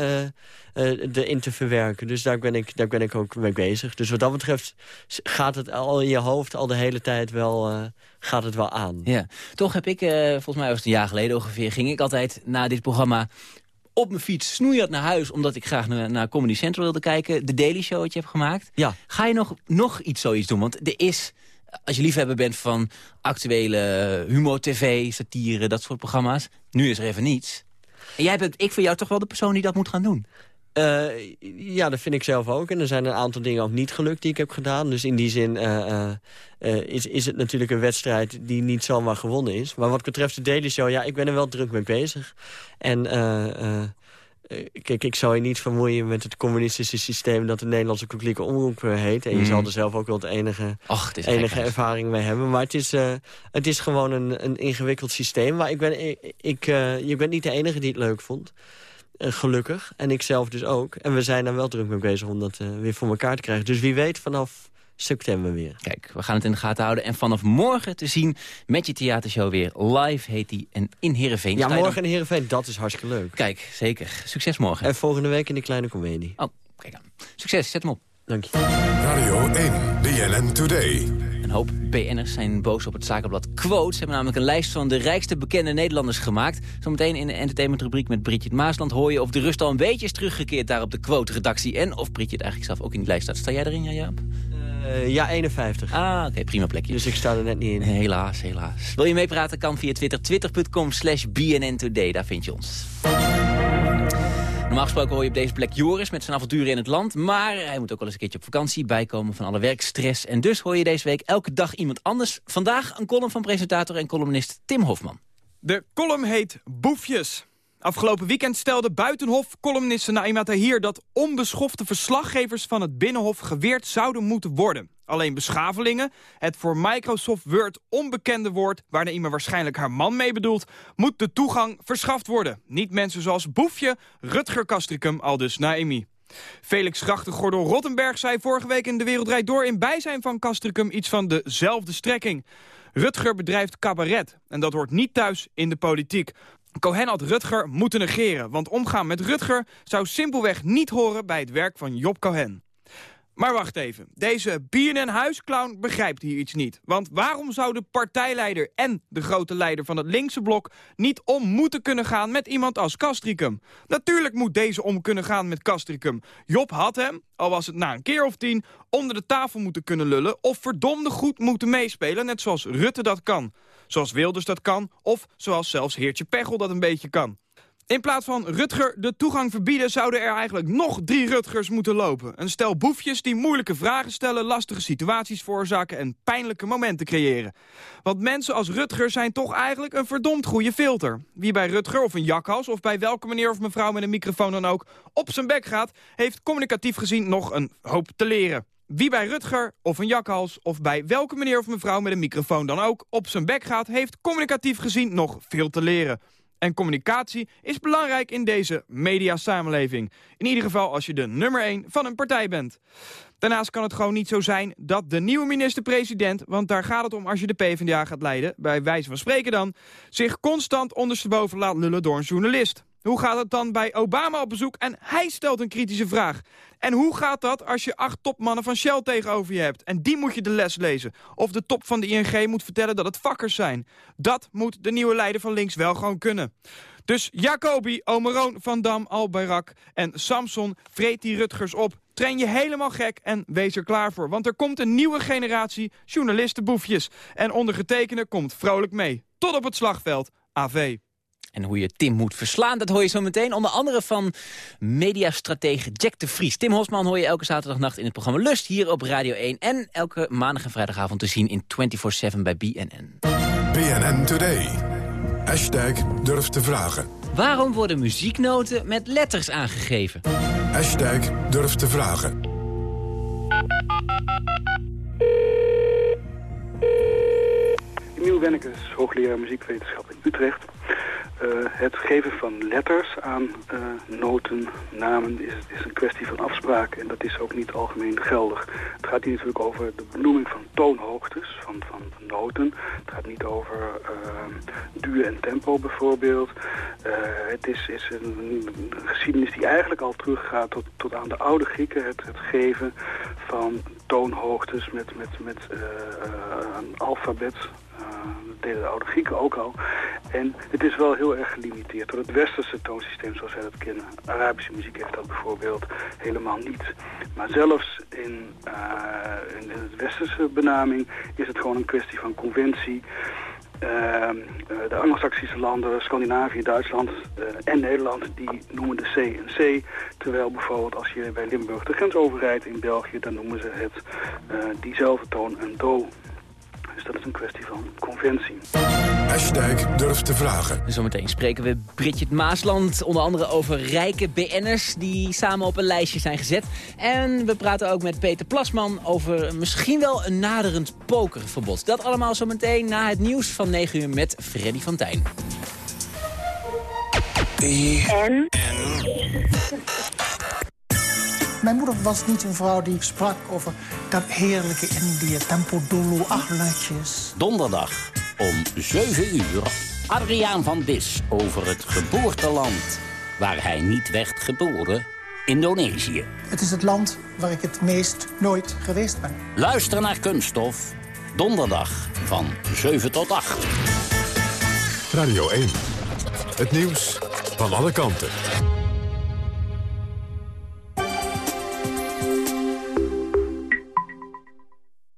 erin te verwerken. Dus daar ben, ik, daar ben ik ook mee bezig. Dus wat dat betreft gaat het al in je hoofd al de hele tijd wel, gaat het wel aan.
Ja, toch heb ik, volgens mij was het een jaar geleden ongeveer... ging ik altijd na dit programma op mijn fiets snoeihard naar huis... omdat ik graag naar, naar Comedy Central wilde kijken. De Daily Show wat je hebt gemaakt.
Ja.
Ga je nog, nog iets zoiets doen? Want er is, als je liefhebber bent van actuele humor, tv, satire... dat soort programma's, nu is er even niets. En jij bent, ik vind jou toch wel de persoon die dat moet gaan doen.
Eh, ja, dat vind ik zelf ook. En er zijn een aantal dingen ook niet gelukt die ik heb gedaan. Dus in die zin eh, eh, is, is het natuurlijk een wedstrijd die niet zomaar gewonnen is. Maar wat betreft de Daily Show, ja, ik ben er wel druk mee bezig. En kijk, ik zou je niet vermoeien met het communistische systeem... dat de Nederlandse publieke omroep heet. En je
Mm.
zal er zelf ook wel het enige,
Och, het
enige
gekhuis.
ervaring mee hebben. Maar het is, het is gewoon een, een ingewikkeld systeem. Maar ik ben, ik, ik, je bent niet de enige die het leuk vond. Eh, gelukkig. En ik zelf dus ook. En we zijn daar wel druk mee bezig om dat eh, weer voor elkaar te krijgen. Dus wie weet vanaf september weer.
Kijk, we gaan het in de gaten houden. En vanaf morgen te zien met je theatershow weer. Live heet die. En in Heerenveen.
Ja, morgen
dan-
in Heerenveen, dat is hartstikke leuk.
Kijk, zeker. Succes morgen.
En volgende week in de Kleine Comedie.
Oh, kijk aan. Succes, zet hem op.
Dank je.
Radio 1, BNN Today.
Een hoop BN'ers zijn boos op het zakenblad Quote. Ze hebben namelijk een lijst van de rijkste bekende Nederlanders gemaakt. Zometeen in de entertainmentrubriek met Bridget Maasland hoor je of de rust al een beetje is teruggekeerd daar op de Quote-redactie. En of Bridget eigenlijk zelf ook in die lijst staat. Sta jij erin, ja, Jaap?
Eh, ja, 51.
Ah, oké, prima plekje.
Dus ik sta er net niet in.
Helaas, helaas. Wil je meepraten, kan via Twitter. Twitter.com slash BNN Today, daar vind je ons. Normaal gesproken hoor je op deze plek Joris met zijn avonturen in het land. Maar hij moet ook wel eens een keertje op vakantie bijkomen van alle werkstress. En dus hoor je deze week elke dag iemand anders. Vandaag een column van presentator en columnist Tim Hofman.
De column heet Boefjes. Afgelopen weekend stelde Buitenhof-columniste Naima Tahir... dat onbeschofte verslaggevers van het Binnenhof geweerd zouden moeten worden. Alleen beschavelingen, het voor Microsoft Word onbekende woord... waar Naima waarschijnlijk haar man mee bedoelt... moet de toegang verschaft worden. Niet mensen zoals Boefje, Rutger Kastricum, al dus Naimi. Felix Grachtengordel Rottenberg zei vorige week in De Wereld Door... in bijzijn van Castricum iets van dezelfde strekking. Rutger bedrijft cabaret en dat hoort niet thuis in de politiek. Cohen had Rutger moeten negeren, want omgaan met Rutger... zou simpelweg niet horen bij het werk van Job Cohen. Maar wacht even, deze BNN-huisclown begrijpt hier iets niet. Want waarom zou de partijleider en de grote leider van het linkse blok... niet om moeten kunnen gaan met iemand als Castricum? Natuurlijk moet deze om kunnen gaan met Castricum. Job had hem, al was het na een keer of tien... onder de tafel moeten kunnen lullen of verdomde goed moeten meespelen... net zoals Rutte dat kan. Zoals Wilders dat kan, of zoals zelfs Heertje Pechel dat een beetje kan. In plaats van Rutger de toegang verbieden... zouden er eigenlijk nog drie Rutgers moeten lopen. Een stel boefjes die moeilijke vragen stellen... lastige situaties veroorzaken en pijnlijke momenten creëren. Want mensen als Rutger zijn toch eigenlijk een verdomd goede filter. Wie bij Rutger of een jakhals... of bij welke meneer of mevrouw met een microfoon dan ook... op zijn bek gaat, heeft communicatief gezien nog een hoop te leren. Wie bij Rutger of een jakhals of bij welke meneer of mevrouw met een microfoon dan ook op zijn bek gaat, heeft communicatief gezien nog veel te leren. En communicatie is belangrijk in deze mediasamenleving. In ieder geval als je de nummer 1 van een partij bent. Daarnaast kan het gewoon niet zo zijn dat de nieuwe minister-president... want daar gaat het om als je de PvdA gaat leiden, bij wijze van spreken dan... zich constant ondersteboven laat lullen door een journalist. Hoe gaat het dan bij Obama op bezoek en hij stelt een kritische vraag? En hoe gaat dat als je acht topmannen van Shell tegenover je hebt... en die moet je de les lezen? Of de top van de ING moet vertellen dat het vakkers zijn? Dat moet de nieuwe leider van links wel gewoon kunnen. Dus Jacobi, Omeroon, Van Dam, Albayrak en Samson... vreet die Rutgers op. Train je helemaal gek en wees er klaar voor. Want er komt een nieuwe generatie journalistenboefjes. En ondergetekende komt vrolijk mee. Tot op het slagveld. AV.
En hoe je Tim moet verslaan, dat hoor je zo meteen. Onder andere van mediastratege Jack de Vries. Tim Hosman hoor je elke zaterdagnacht in het programma Lust hier op Radio 1. En elke maandag en vrijdagavond te zien in 24-7 bij BNN.
BNN Today. Hashtag durf te vragen.
Waarom worden muzieknoten met letters aangegeven?
Hashtag durf te vragen.
Emiel Wennekes, hoogleraar muziekwetenschap in Utrecht. Eh, het geven van letters aan eh, noten, namen, is, is een kwestie van afspraak en dat is ook niet algemeen geldig. Het gaat hier natuurlijk over de benoeming van toonhoogtes van, van, noten. Het gaat niet over uh, duur en tempo bijvoorbeeld. Uh, het is, is een, geschiedenis die eigenlijk al teruggaat tot, tot aan de oude Grieken. Het, het geven van toonhoogtes met, met, met uh, een alfabet. Dat deden de oude Grieken ook al. En het is wel heel erg gelimiteerd door het westerse toonsysteem zoals wij dat kennen. Arabische muziek heeft dat bijvoorbeeld helemaal niet. Maar zelfs in, uh, in de westerse benaming is het gewoon een kwestie van conventie. Uh, de Anglo-Saxische landen, Scandinavië, Duitsland uh, en Nederland, die noemen de C een C. Terwijl bijvoorbeeld als je bij Limburg de grens overrijdt in België, dan noemen ze het diezelfde toon een do. Dat is een kwestie van conventie.
Hashtag durf te vragen.
Zometeen spreken we Bridget Maasland onder andere over rijke BN'ers die samen op een lijstje zijn gezet. En we praten ook met Peter Plasman over misschien wel een naderend pokerverbod. Dat allemaal zometeen na het nieuws van 9 uur met Freddy van Tijn.
En.
Mijn moeder was niet een vrouw die sprak over dat heerlijke Indië, tempo dolo, acht luidjes.
Donderdag om 7 uur. Adriaan van Dis over het geboorteland. Waar hij niet werd geboren. Indonesië.
Het is het land waar ik het meest nooit geweest ben.
Luister naar Kunststof. Donderdag van 7 tot 8.
Radio 1. Het nieuws van alle kanten.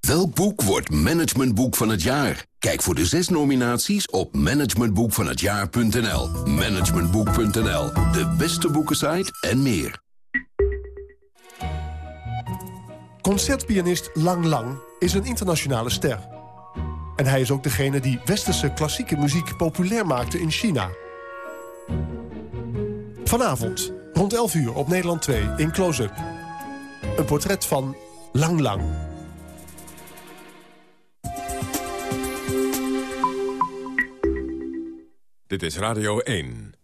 Welk boek wordt managementboek van het jaar? Kijk voor de zes nominaties op managementboekvanhetjaar.nl. Managementboek.nl, de beste boekensite en meer.
Concertpianist Lang Lang is een internationale ster. En hij is ook degene die westerse klassieke muziek populair maakte in China. Vanavond, rond 11 uur op Nederland 2 in Close-Up. Een portret van Lang Lang.
Dit is Radio 1.